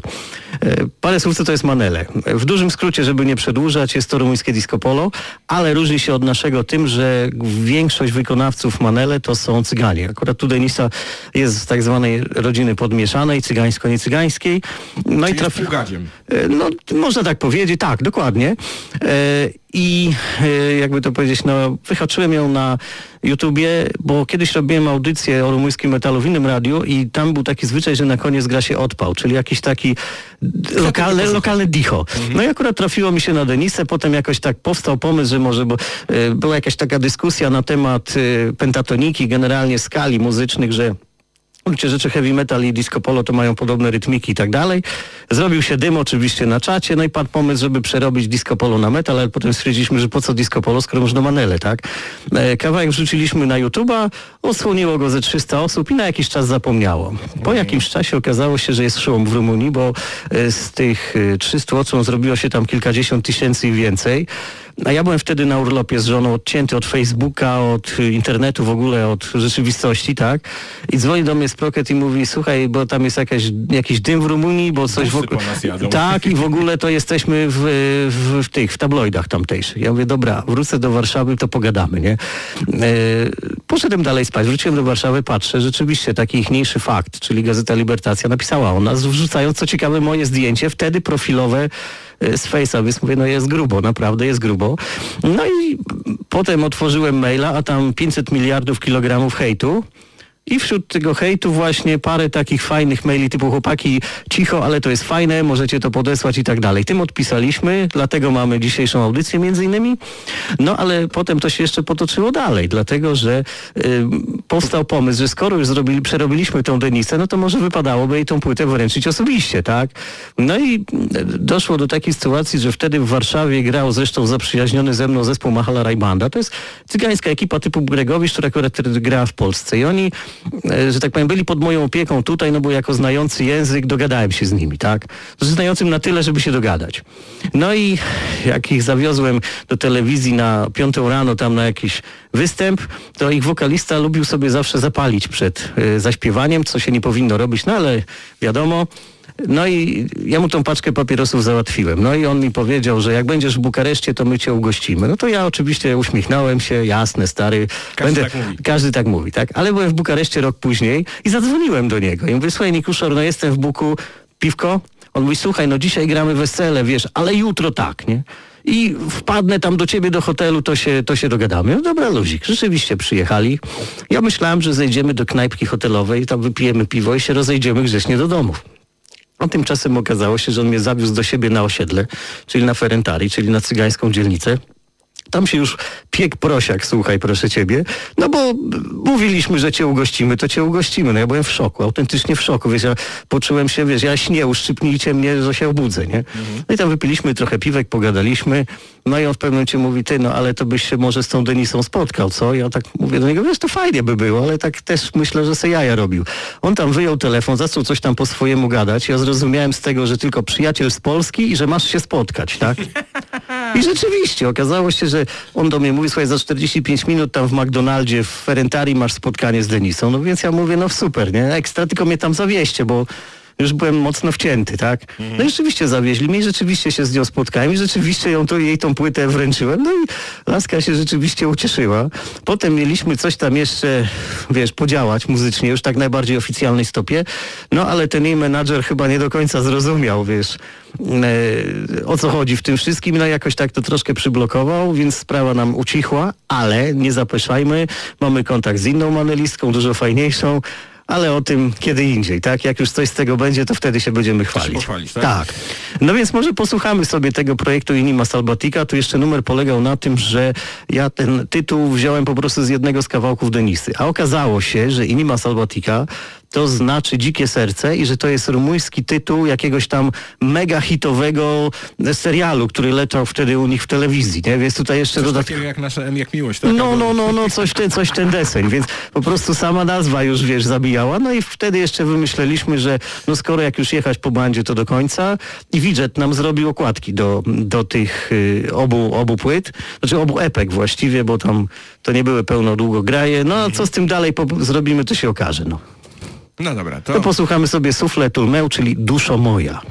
Parę słów, co to jest Manele. W dużym skrócie, żeby nie przedłużać, jest to rumuńskie disco polo, ale różni się od naszego tym, że większość wykonawców Manele to są Cyganie. Akurat tu Denisa jest z tak zwanej rodziny podmieszanej, cygańsko-niecygańskiej. No i Czyli trafi... półgadziem. E, No, można tak powiedzieć, tak, dokładnie. E, I e, jakby to powiedzieć, no, wyhaczyłem ją na YouTubie, bo kiedyś robiłem audycję o rumuńskim metalu w innym radiu i tam był taki zwyczaj, że na koniec gra się odpał, czyli jakiś taki lokalny, lokalny dicho. No i akurat trafiło mi się na Denisę, potem jakoś tak powstał pomysł, że może, bo była jakaś taka dyskusja na temat pentatoniki, generalnie skali muzycznych, że Oczywiście rzeczy heavy metal i disco polo to mają podobne rytmiki i tak dalej. Zrobił się dym oczywiście na czacie, no i padł pomysł, żeby przerobić disco polo na metal, ale potem stwierdziliśmy, że po co disco polo, skoro można manele, tak? E, kawałek wrzuciliśmy na YouTube'a, osłoniło go ze 300 osób i na jakiś czas zapomniało. Po jakimś czasie okazało się, że jest szum w Rumunii, bo e, z tych e, 300 osób zrobiło się tam kilkadziesiąt tysięcy i więcej. A ja byłem wtedy na urlopie z żoną, odcięty od Facebooka, od y, internetu w ogóle, od rzeczywistości, tak? I dzwoni do mnie Sprocket i mówi, słuchaj, bo tam jest jakaś, jakiś dym w Rumunii, bo coś w ogóle... Tak, i w ogóle to jesteśmy w, w, w tych, w tabloidach tamtejszych. Ja mówię, dobra, wrócę do Warszawy, to pogadamy, nie? E, poszedłem dalej spać, wróciłem do Warszawy, patrzę, rzeczywiście taki ichniejszy fakt, czyli Gazeta Libertacja napisała o nas, wrzucając, co ciekawe, moje zdjęcie, wtedy profilowe z Face'a, więc mówię, no jest grubo, naprawdę jest grubo. No i potem otworzyłem maila, a tam 500 miliardów kilogramów hejtu. I wśród tego hejtu właśnie parę takich fajnych maili typu chłopaki cicho, ale to jest fajne, możecie to podesłać i tak dalej. Tym odpisaliśmy, dlatego mamy dzisiejszą audycję między innymi. No ale potem to się jeszcze potoczyło dalej, dlatego że y, powstał pomysł, że skoro już zrobili, przerobiliśmy tą Denisę, no to może wypadałoby jej tą płytę wręczyć osobiście, tak? No i y, doszło do takiej sytuacji, że wtedy w Warszawie grał zresztą zaprzyjaźniony ze mną zespół Mahala Rajbanda. To jest cygańska ekipa typu Bregowicz, która akurat gra w Polsce. I oni że tak powiem, byli pod moją opieką tutaj, no bo jako znający język dogadałem się z nimi, tak? Znaczy znającym na tyle, żeby się dogadać. No i jak ich zawiozłem do telewizji na piątą rano tam na jakiś występ, to ich wokalista lubił sobie zawsze zapalić przed y, zaśpiewaniem, co się nie powinno robić, no ale wiadomo. No i ja mu tą paczkę papierosów załatwiłem. No i on mi powiedział, że jak będziesz w Bukareszcie, to my cię ugościmy. No to ja oczywiście uśmiechnąłem się, jasne, stary. Każdy tak mówi. Każdy tak mówi, tak? Ale byłem w Bukareszcie rok później i zadzwoniłem do niego. I mówię, słuchaj Nikuszor, no jestem w Buku, piwko? On mówi, słuchaj, no dzisiaj gramy wesele, wiesz, ale jutro tak, nie? I wpadnę tam do ciebie do hotelu, to się, to się dogadamy. No dobra, luzik. Rzeczywiście przyjechali. Ja myślałem, że zejdziemy do knajpki hotelowej, tam wypijemy piwo i się rozejdziemy grzecznie do domów. A tymczasem okazało się, że on mnie zawiózł do siebie na osiedle, czyli na Ferentari, czyli na cygańską dzielnicę. Tam się już piek prosiak, słuchaj, proszę ciebie. No bo mówiliśmy, że cię ugościmy, to cię ugościmy. No ja byłem w szoku, autentycznie w szoku. Wiesz, ja poczułem się, wiesz, ja śnię, uszczypnijcie mnie, że się obudzę, nie? No i tam wypiliśmy trochę piwek, pogadaliśmy. No i on w pewnym momencie mówi, ty, no ale to byś się może z tą Denisą spotkał, co? Ja tak mówię do niego, wiesz, to fajnie by było, ale tak też myślę, że se jaja robił. On tam wyjął telefon, zaczął coś tam po swojemu gadać. Ja zrozumiałem z tego, że tylko przyjaciel z Polski i że masz się spotkać, tak? I rzeczywiście, okazało się, że on do mnie mówi, słuchaj, za 45 minut tam w McDonaldzie, w Ferentari masz spotkanie z Denisą. No więc ja mówię, no super, nie? Ekstra, tylko mnie tam zawieście, bo już byłem mocno wcięty, tak? No i rzeczywiście zawieźli mnie i rzeczywiście się z nią spotkałem i rzeczywiście ją to, jej tą płytę wręczyłem. No i laska się rzeczywiście ucieszyła. Potem mieliśmy coś tam jeszcze, wiesz, podziałać muzycznie, już tak najbardziej oficjalnej stopie. No ale ten jej menadżer chyba nie do końca zrozumiał, wiesz, e, o co chodzi w tym wszystkim. No jakoś tak to troszkę przyblokował, więc sprawa nam ucichła, ale nie zapeszajmy. Mamy kontakt z inną manelistką, dużo fajniejszą. Ale o tym kiedy indziej, tak? Jak już coś z tego będzie, to wtedy się będziemy chwalić. pochwalić, tak? tak. No więc może posłuchamy sobie tego projektu Inima Salbatica. Tu jeszcze numer polegał na tym, że ja ten tytuł wziąłem po prostu z jednego z kawałków Denisy. A okazało się, że Inima Salbatica to znaczy Dzikie Serce i że to jest rumuński tytuł jakiegoś tam mega hitowego serialu, który leciał wtedy u nich w telewizji, nie? Więc tutaj jeszcze dodatkowo... takiego jak M jak miłość, tak? No, no, no, no, coś ten, coś ten deseń, więc po prostu sama nazwa już, wiesz, zabijała. No i wtedy jeszcze wymyśleliśmy, że no skoro jak już jechać po bandzie, to do końca. I Widget nam zrobił okładki do, do tych y, obu, obu płyt, znaczy obu epek właściwie, bo tam to nie były pełno długograje. No a co z tym dalej po, zrobimy, to się okaże, no. No dobra, To to... posłuchamy sobie Sufle Tulmeu, czyli Duszo Moja.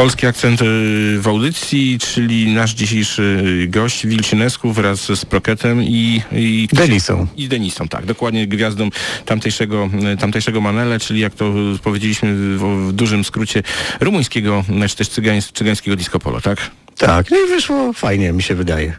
Polski akcent y, w audycji, czyli nasz dzisiejszy gość Wilczynesku wraz z Proketem i, i Denisą. I Denisą, tak, dokładnie gwiazdą tamtejszego, tamtejszego Manele, czyli jak to powiedzieliśmy w, w dużym skrócie rumuńskiego, czy też cygańs, cygańskiego disco polo, tak? Tak, no i wyszło fajnie, mi się wydaje.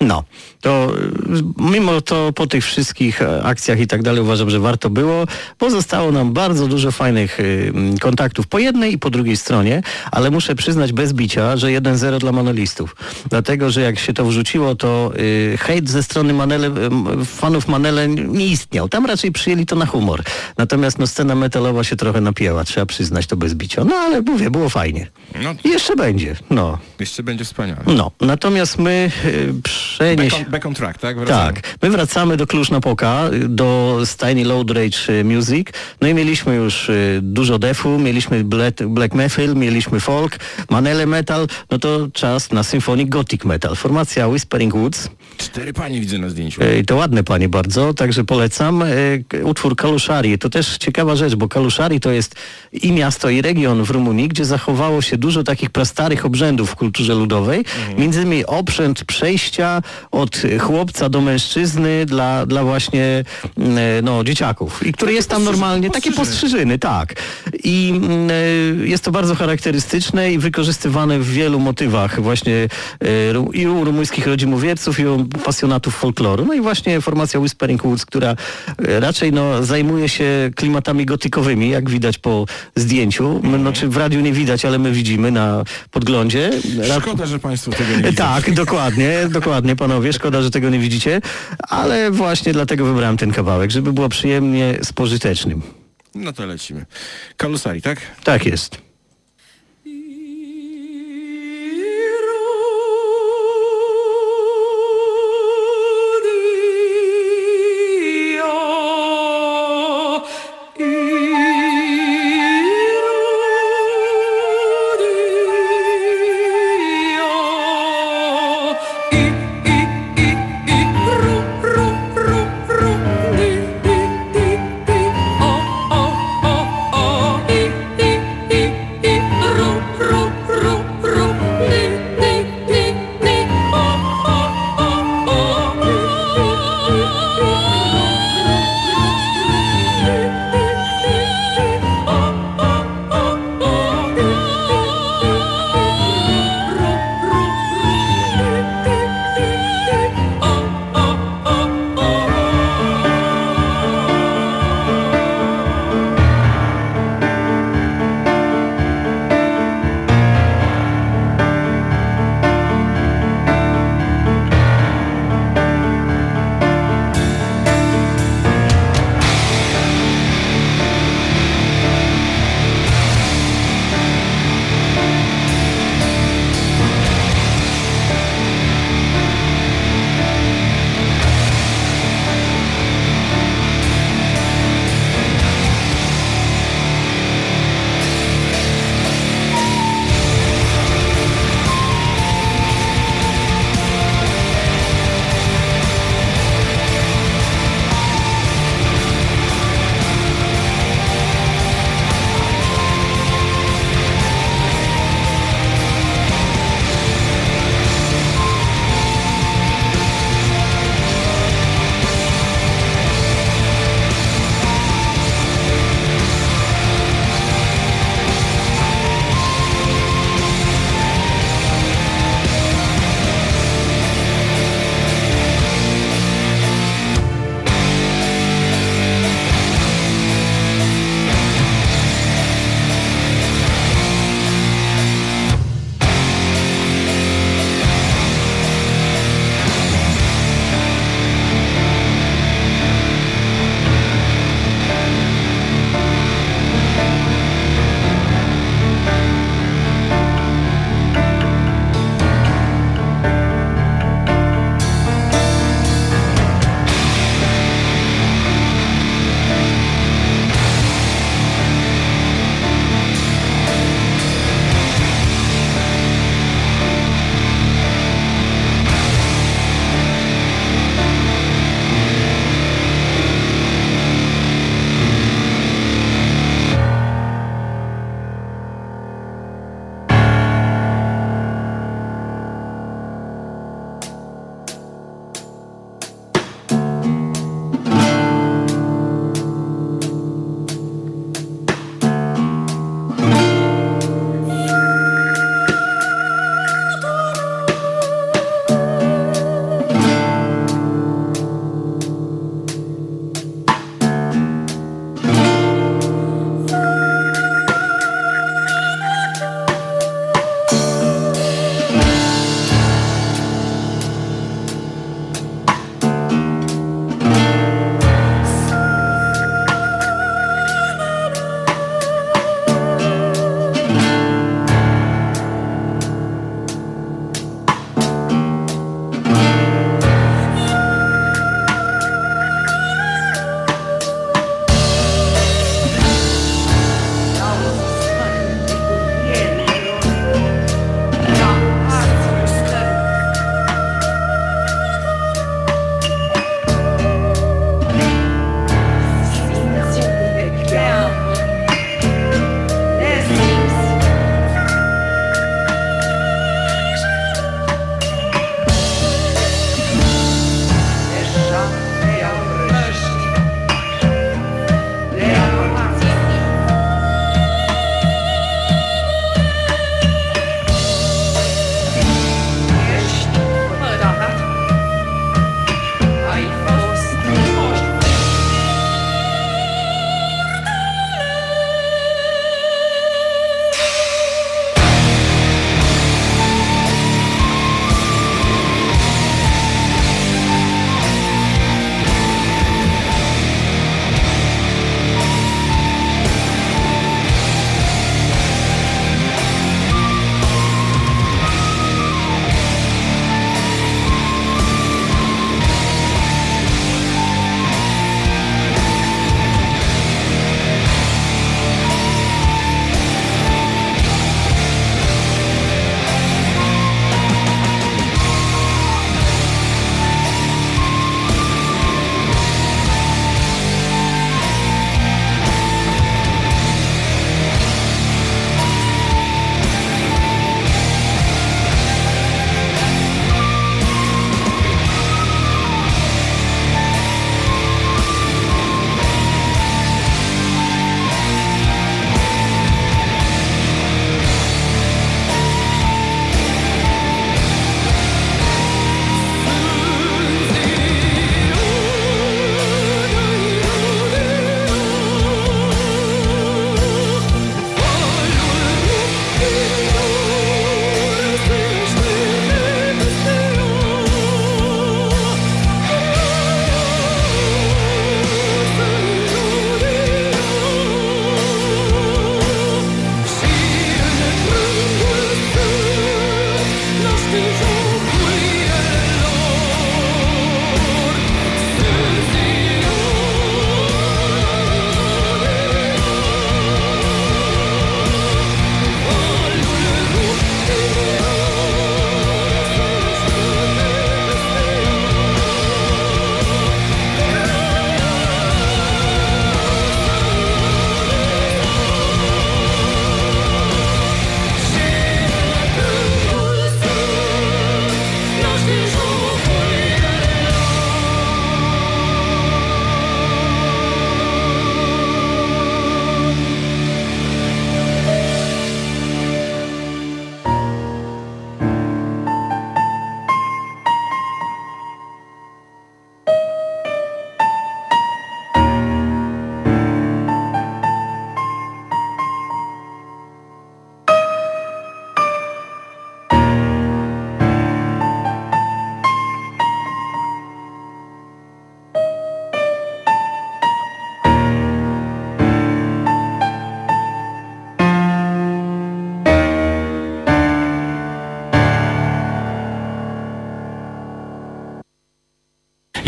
No, to y, mimo to po tych wszystkich e, akcjach i tak dalej uważam, że warto było. Pozostało nam bardzo dużo fajnych y, kontaktów po jednej i po drugiej stronie, ale muszę przyznać bez bicia, że 1-0 dla manelistów. Dlatego, że jak się to wrzuciło, to y, hejt ze strony Manele, fanów Manele nie istniał. Tam raczej przyjęli to na humor. Natomiast no, scena metalowa się trochę napięła, trzeba przyznać to bez bicia. No ale mówię, było fajnie. No, I jeszcze będzie, no. jeszcze będzie wspaniale. No, natomiast my przenieś... Back on, back on track, tak? Wracamy. Tak, my wracamy do Kluczna-Poka, do Stiny Load Rage y, Music. No i mieliśmy już y, dużo defu, mieliśmy black, metal, mieliśmy folk, manele metal, no to czas na Symphonic Gothic Metal. Formacja Whispering Woods. Cztery panie widzę na zdjęciu. Y, To ładne panie bardzo, także polecam. Utwór Kaluszari, to też ciekawa rzecz, bo Kaluszari to jest i miasto, i region w Rumunii, gdzie zachowało się dużo takich prastarych obrzędów w kulturze ludowej. Między innymi obrzęd przejścia od chłopca do mężczyzny dla, dla właśnie mm, no, dzieciaków. I który jest tam normalnie, takie postrzyżyny, tak. I mm, y, jest to bardzo charakterystyczne i wykorzystywane w wielu motywach właśnie ru- i u rumuńskich rodzimowierców, i u pasjonatów folkloru. No i właśnie formacja Whispering Woods, która raczej no, zajmuje się klimatami gotykowymi, jak widać po zdjęciu. My, No, czy w radiu nie widać, ale my widzimy na podglądzie. Szkoda, że państwo tego nie widzą. tak, dokładnie, dokładnie panowie. Szkoda, że tego nie widzicie, ale właśnie dlatego wybrałem ten kawałek, żeby było przyjemnie spożytecznym. No to lecimy. Kalusari, tak? Tak jest.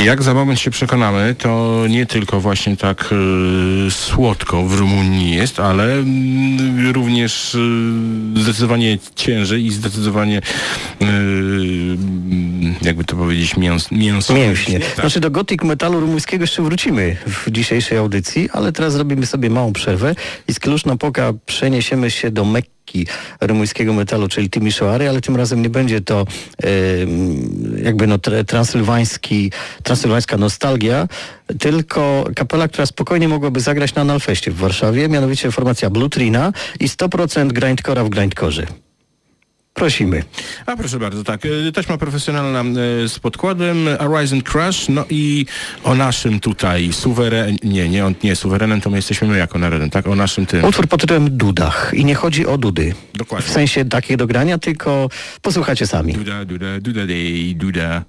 Jak za moment się przekonamy, to nie tylko właśnie tak y, słodko w Rumunii jest, ale mm, również y, zdecydowanie ciężej i zdecydowanie y, jakby to powiedzieć mięs, mięso. Mięśnie. Tak. Znaczy do gotik metalu rumuńskiego jeszcze wrócimy w dzisiejszej audycji, ale teraz zrobimy sobie małą przerwę i z Kluczna-Poka przeniesiemy się do Mekki rumuńskiego metalu, czyli Timisoary, ale tym razem nie będzie to jakby no tr- transylwański, transylwańska nostalgia, tylko kapela, która spokojnie mogłaby zagrać na Analfeście w Warszawie, mianowicie formacja Blue Trina i 100% grindcora w grindcorze. Prosimy. A proszę bardzo, tak. y, Taśma profesjonalna y, z podkładem Arise and Crash, no i o naszym tutaj suweren... Nie, nie, on, nie, suwerenem to my jesteśmy my jako narodem, tak? O naszym tym. Utwór pod tytułem Dudach i nie chodzi o dudy. Dokładnie. W sensie takie do grania, tylko posłuchacie sami. Duda, duda, duda, dej, duda.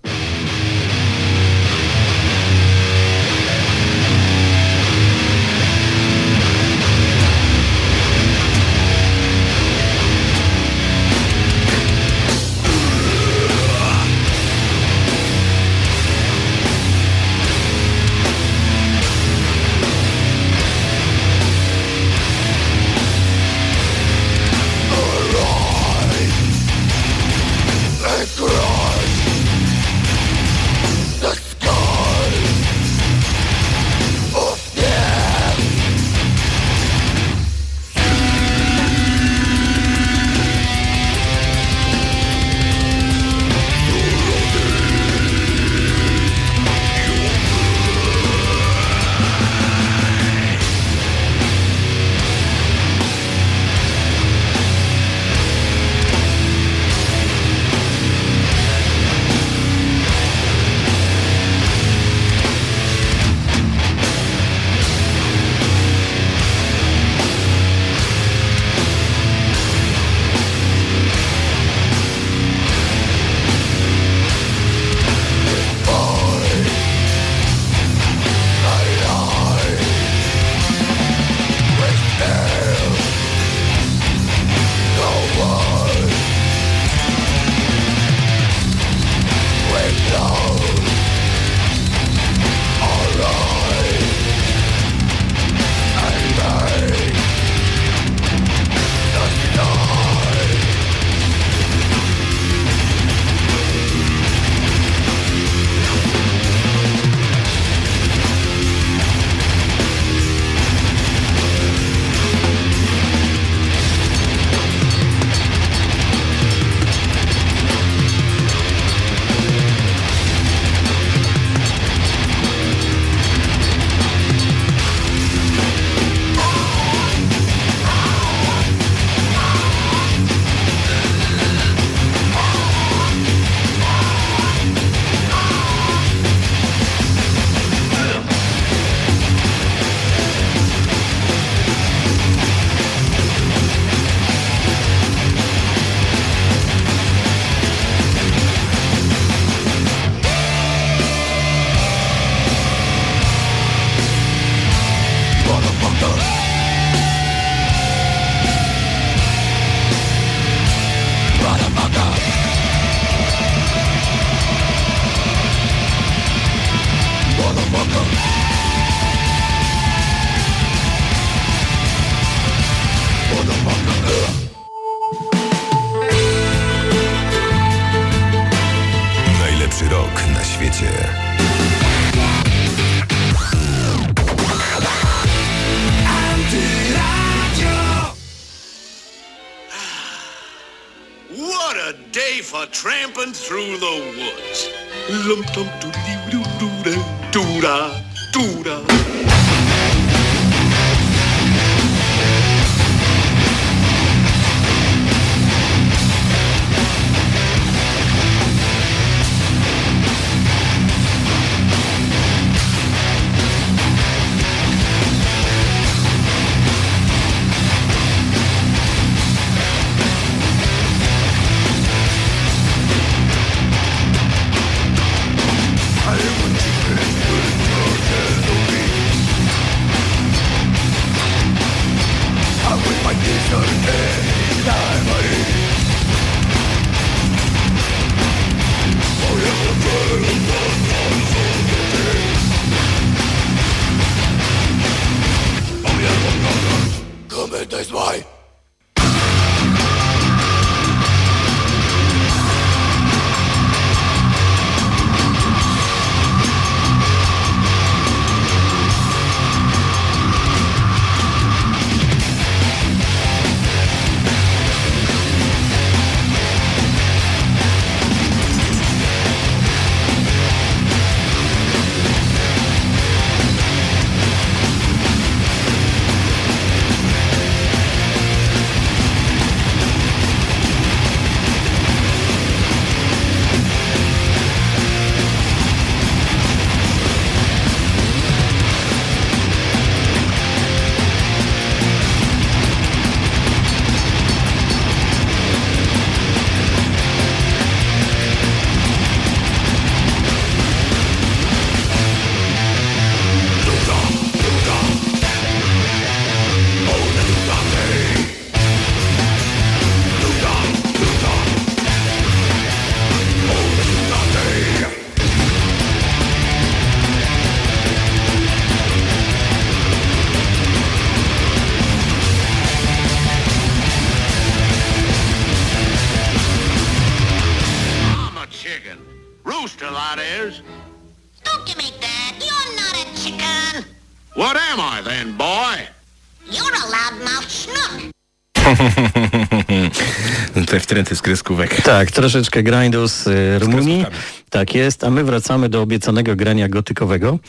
Z kreskówek. Tak, troszeczkę grindu z y, Rumunii. kreskówkami. Tak jest, a my wracamy do obiecanego grania gotykowego.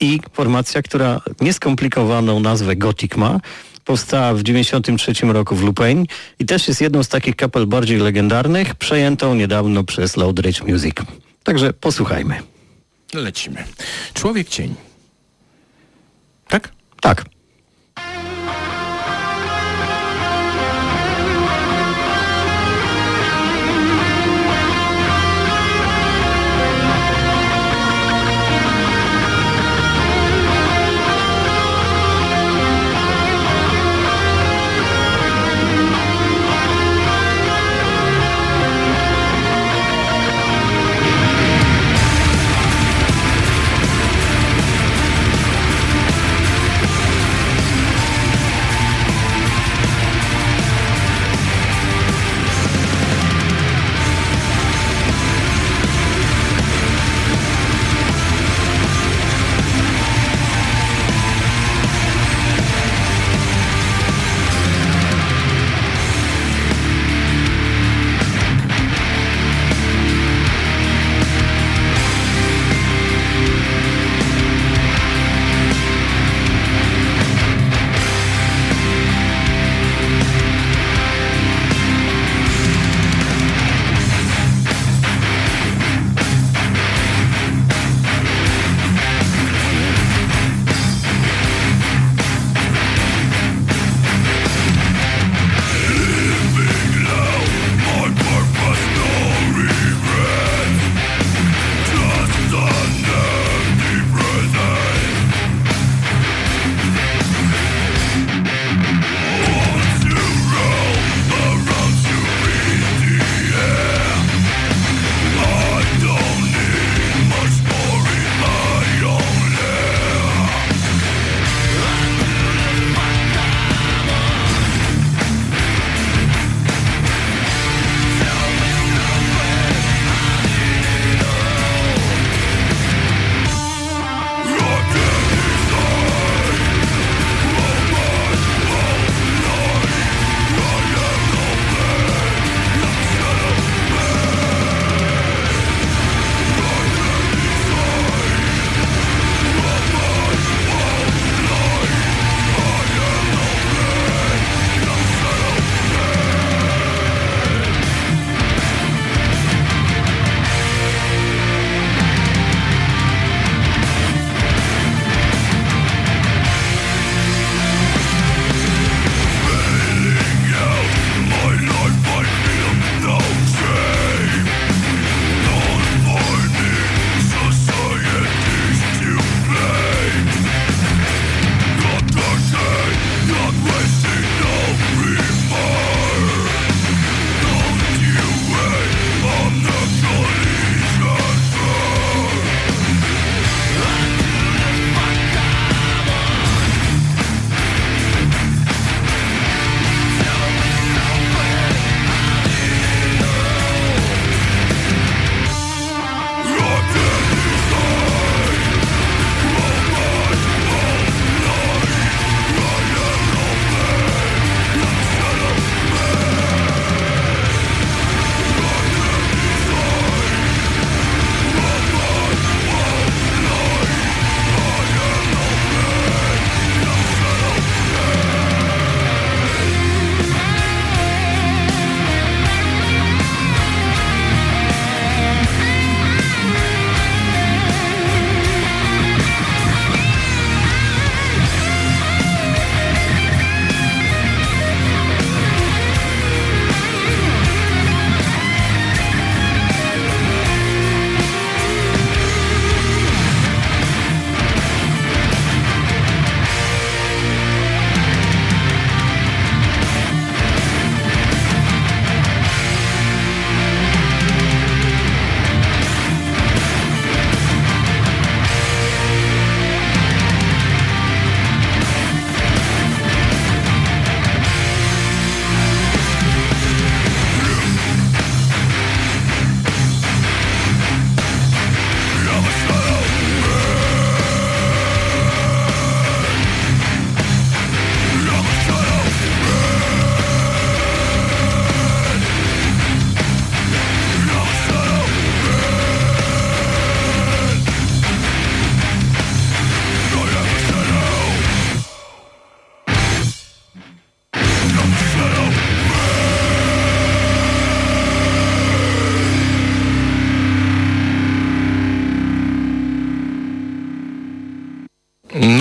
I formacja, która nieskomplikowaną nazwę Gothic ma, powstała w 93 roku w Lupain i też jest jedną z takich kapel bardziej legendarnych, przejętą niedawno przez Loud Rage Music. Także posłuchajmy. Lecimy. Człowiek cień. Tak? Tak.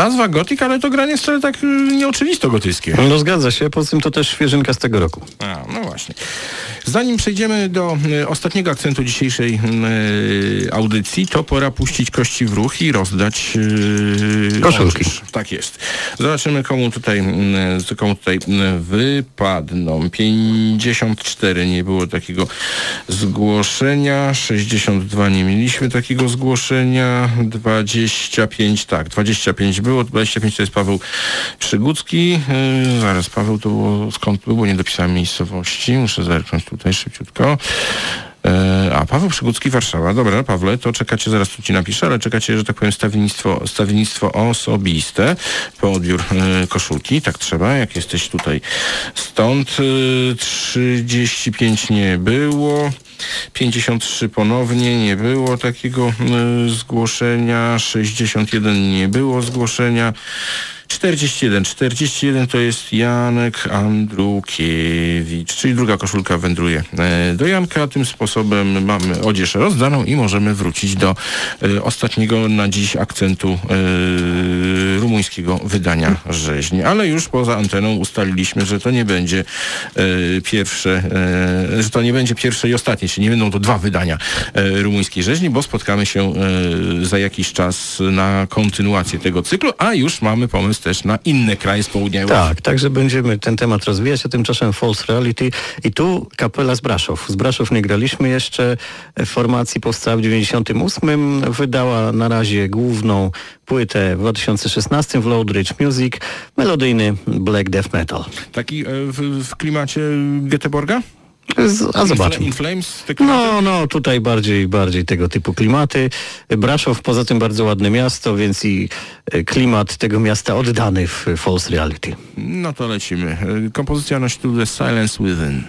Nazwa Gothic, ale to granie jest wcale tak y, nieoczywisto gotyckie. No zgadza się, poza tym to też świeżynka z tego roku. A, no właśnie. Zanim przejdziemy do y, ostatniego akcentu dzisiejszej y, audycji, to pora puścić kości w ruch i rozdać y, Koszulki. Tak jest. Zobaczymy, komu tutaj, y, komu tutaj y, wypadną. 54 nie było takiego zgłoszenia, 62 nie mieliśmy takiego zgłoszenia, 25, tak, 25 było, 25 to jest Paweł Przygucki. Yy, zaraz, Paweł to było, skąd było, nie dopisałem miejscowości, muszę zerknąć tutaj szybciutko. E, A, Paweł Przygucki, Warszawa. Dobra, Pawle, to czekacie, zaraz tu ci napiszę, ale czekacie, że tak powiem, stawiennictwo, stawiennictwo osobiste po odbiór e, koszulki. Tak trzeba, jak jesteś tutaj stąd. E, 35 nie było. 53 ponownie nie było takiego e, zgłoszenia. 61 nie było zgłoszenia. 41. 41 to jest Janek Andrukiewicz, czyli druga koszulka wędruje e, do Janka. Tym sposobem mamy odzież rozdaną i możemy wrócić do e, ostatniego na dziś akcentu e, rumuńskiego wydania rzeźni. Ale już poza anteną ustaliliśmy, że to nie będzie pierwsze, że to nie będzie pierwsze i ostatnie, czyli nie będą to dwa wydania e, rumuńskiej rzeźni, bo spotkamy się e, za jakiś czas na kontynuację tego cyklu, a już mamy pomysł też na inne kraje z południa Europy. Tak, także będziemy ten temat rozwijać, a tymczasem False Reality i tu kapela z Braszów. Z Braszów nie graliśmy jeszcze, formacji powstała w 98, wydała na razie główną płytę w 2016 w Loudridge Music, melodyjny black death metal. Taki e, w, w klimacie Göteborga? A zobaczmy. No, no, tutaj bardziej, bardziej tego typu klimaty. Braszow poza tym bardzo ładne miasto, więc i e, klimat tego miasta oddany w False Reality. no to lecimy. E, Kompozycja nosi tytuł Silence Within.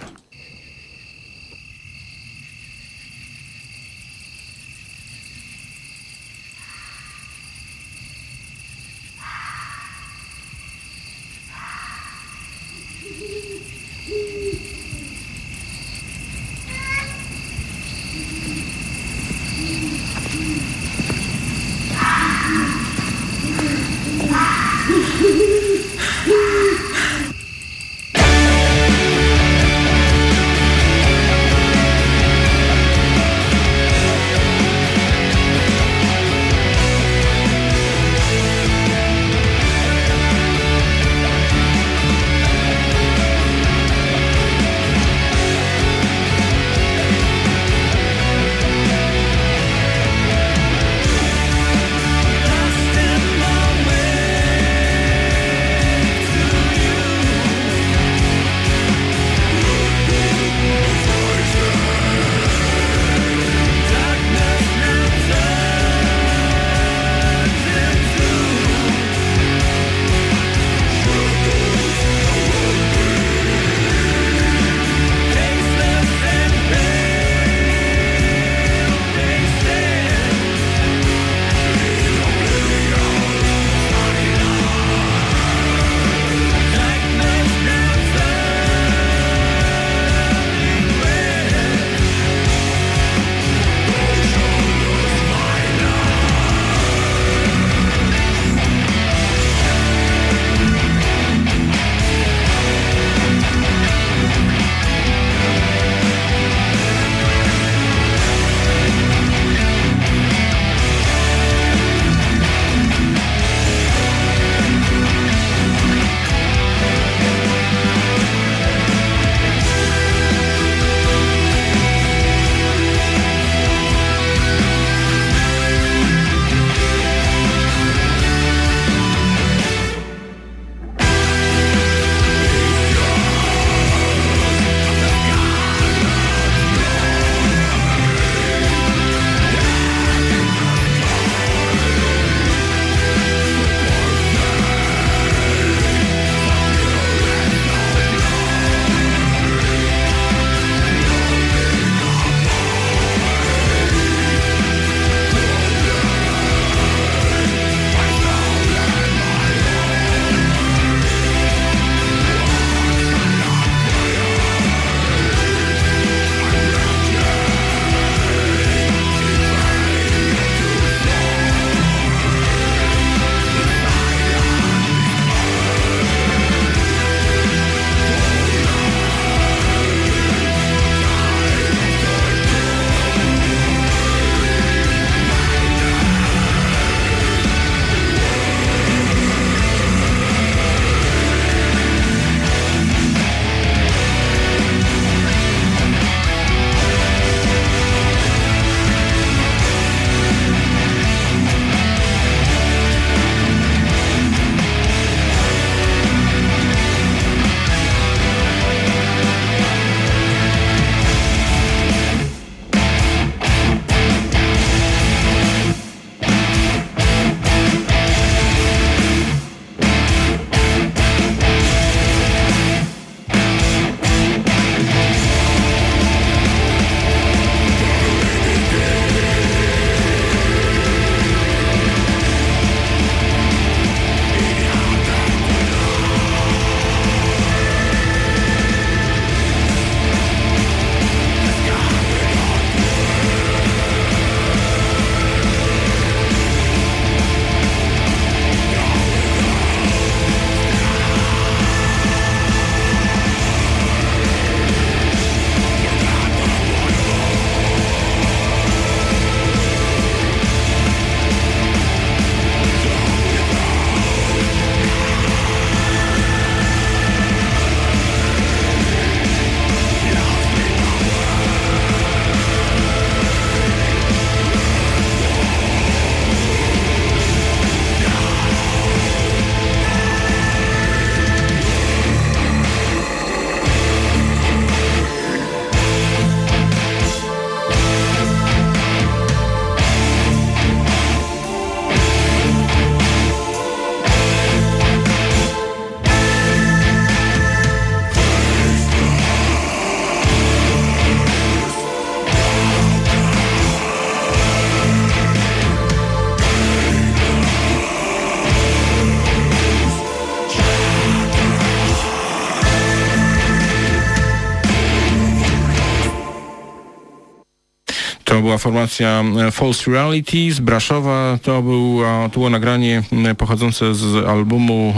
Była formacja e, False Reality z Braszowa. To było, to było nagranie pochodzące z albumu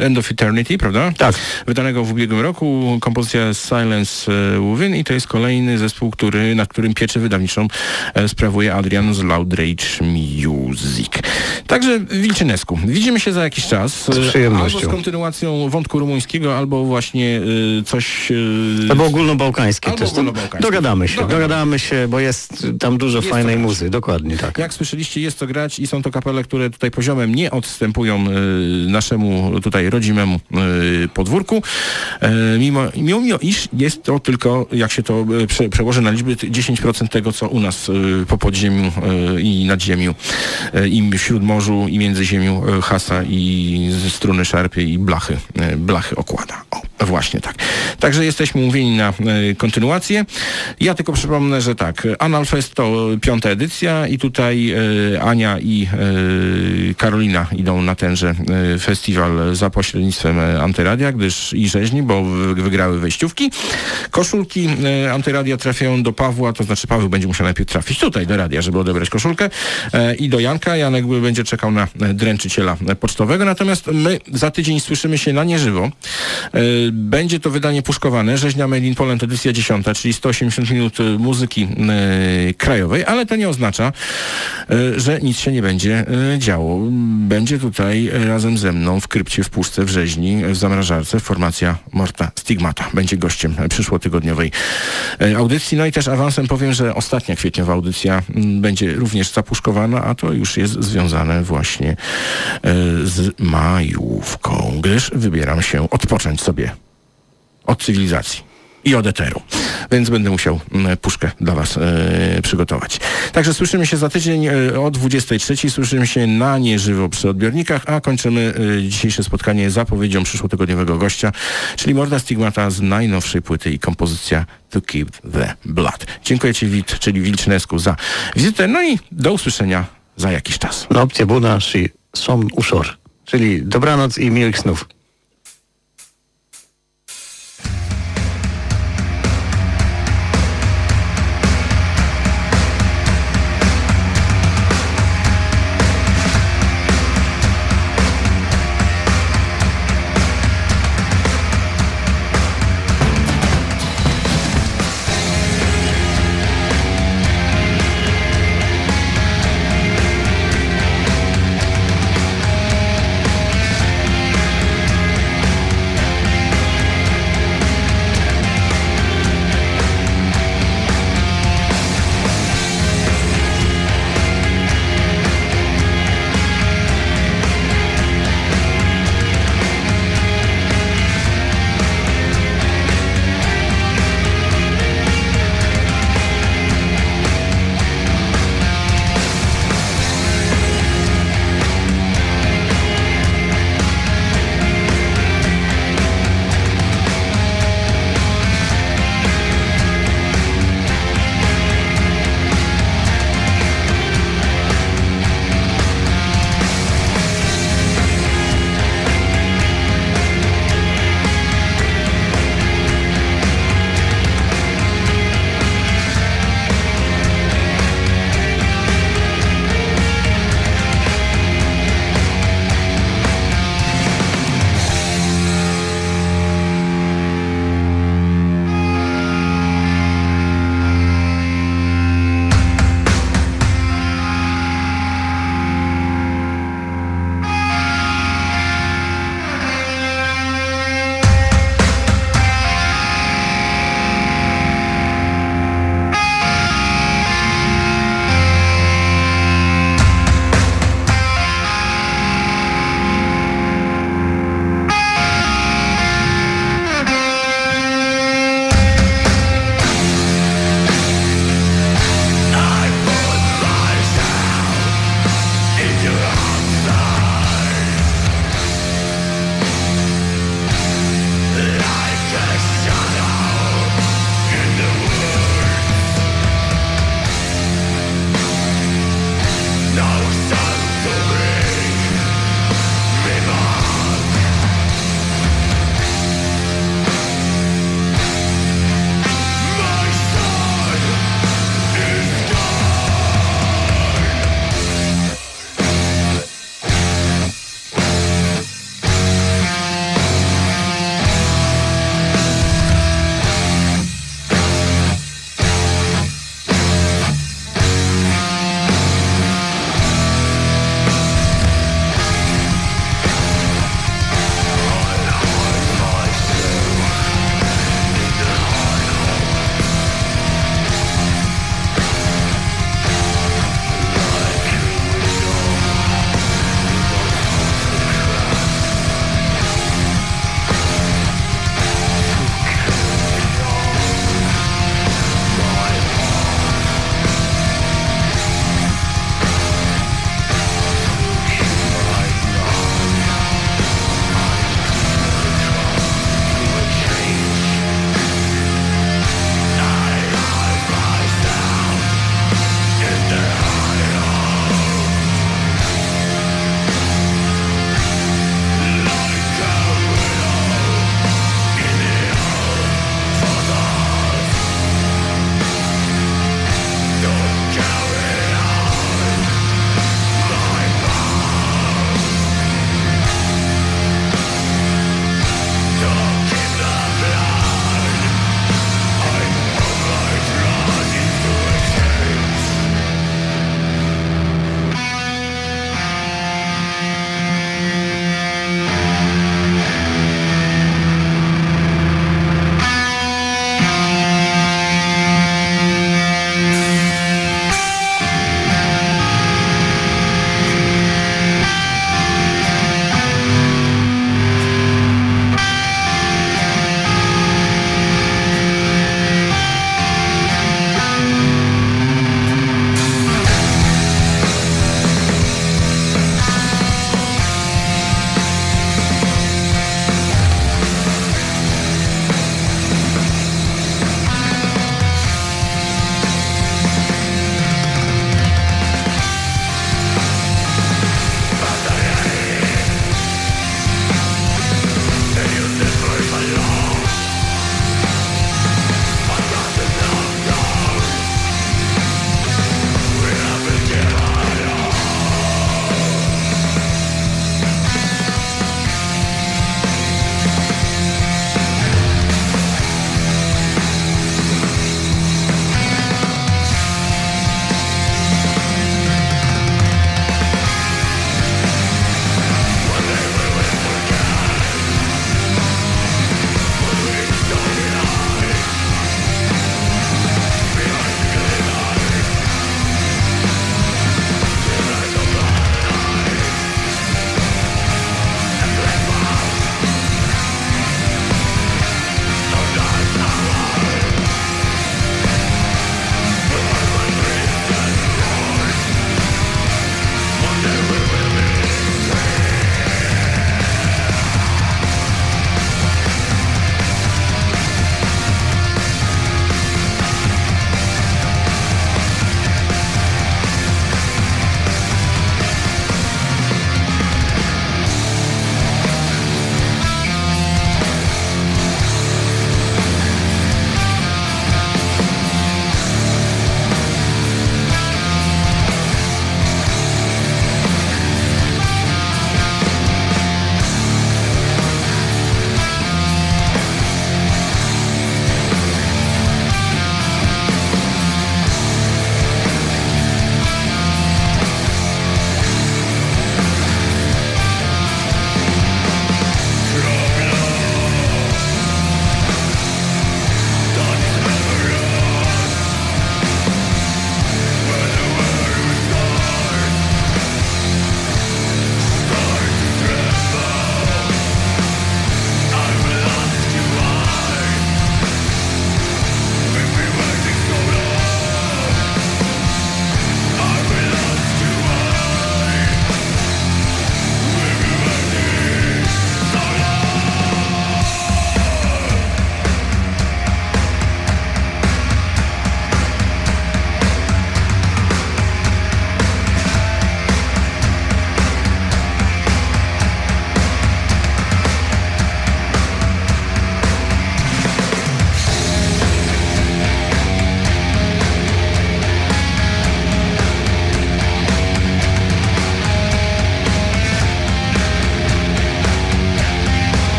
e, End of Eternity, prawda? Tak. Wydanego w ubiegłym roku. Kompozycja Silence e, Within i to jest kolejny zespół, który, nad którym pieczę wydawniczą sprawuje Adrian z Loud Rage Music. Także Wilczynesku. Widzimy się za jakiś czas. Z przyjemnością. Albo z kontynuacją wątku rumuńskiego, albo właśnie coś... Albo ogólnobałkańskie Albo też. Ogólnobałkańskie. Dogadamy się, dogadamy się, bo jest tam dużo Jest fajnej muzy. Dokładnie tak. Jak słyszeliście, jest to grać i są to kapele, które tutaj poziomem nie odstępują y, naszemu tutaj rodzimemu y, podwórku. E, mimo, mimo, iż jest to tylko, jak się to y, prze, przełoży na liczby, t- 10% tego, co u nas y, po podziemiu y, i nad ziemią, y, i wśród morzu, i między ziemią y, hasa i struny szarpie i blachy, y, blachy okłada. O, właśnie tak. Także jesteśmy umówieni na y, kontynuację. Ja tylko przypomnę, że tak, Analfest to piąta edycja i tutaj e, Ania i e, Karolina idą na tenże e, festiwal za pośrednictwem e, Antyradia, gdyż i rzeźni, bo wy- wygrały wejściówki. Koszulki e, Antyradia trafiają do Pawła, to znaczy Paweł będzie musiał najpierw trafić tutaj do radia, żeby odebrać koszulkę e, i do Janka. Janek będzie czekał na e, dręczyciela e, pocztowego, natomiast my za tydzień słyszymy się na nieżywo. Będzie to wydanie puszkowane, Rzeźnia Made in Poland edycja 10, czyli 180 minut e, muzyki e, krajowej, ale to nie oznacza, e, że nic się nie będzie działo. Będzie tutaj razem ze mną w krypcie w Puszce w Rzeźni, w zamrażarce formacja Morta Stigmata. Będzie gościem przyszłotygodniowej audycji. No i też awansem powiem, że ostatnia kwietniowa audycja m, będzie również zapuszkowana, a to już jest związane właśnie z majówką, gdyż wybieram się odpocząć sobie od cywilizacji i od eteru. Więc będę musiał mm, puszkę dla Was e, przygotować. Także słyszymy się za tydzień e, o 23. Słyszymy się na nieżywo przy odbiornikach, a kończymy e, dzisiejsze spotkanie zapowiedzią przyszłotygodniowego gościa, czyli Morda Stigmata z najnowszej płyty i kompozycja To Keep the Blood. Dziękuję Ci, Wit, czyli Wilcznesku, za wizytę. No i do usłyszenia za jakiś czas. Opcja buna, czyli som uszor. Czyli dobranoc i miłych snów.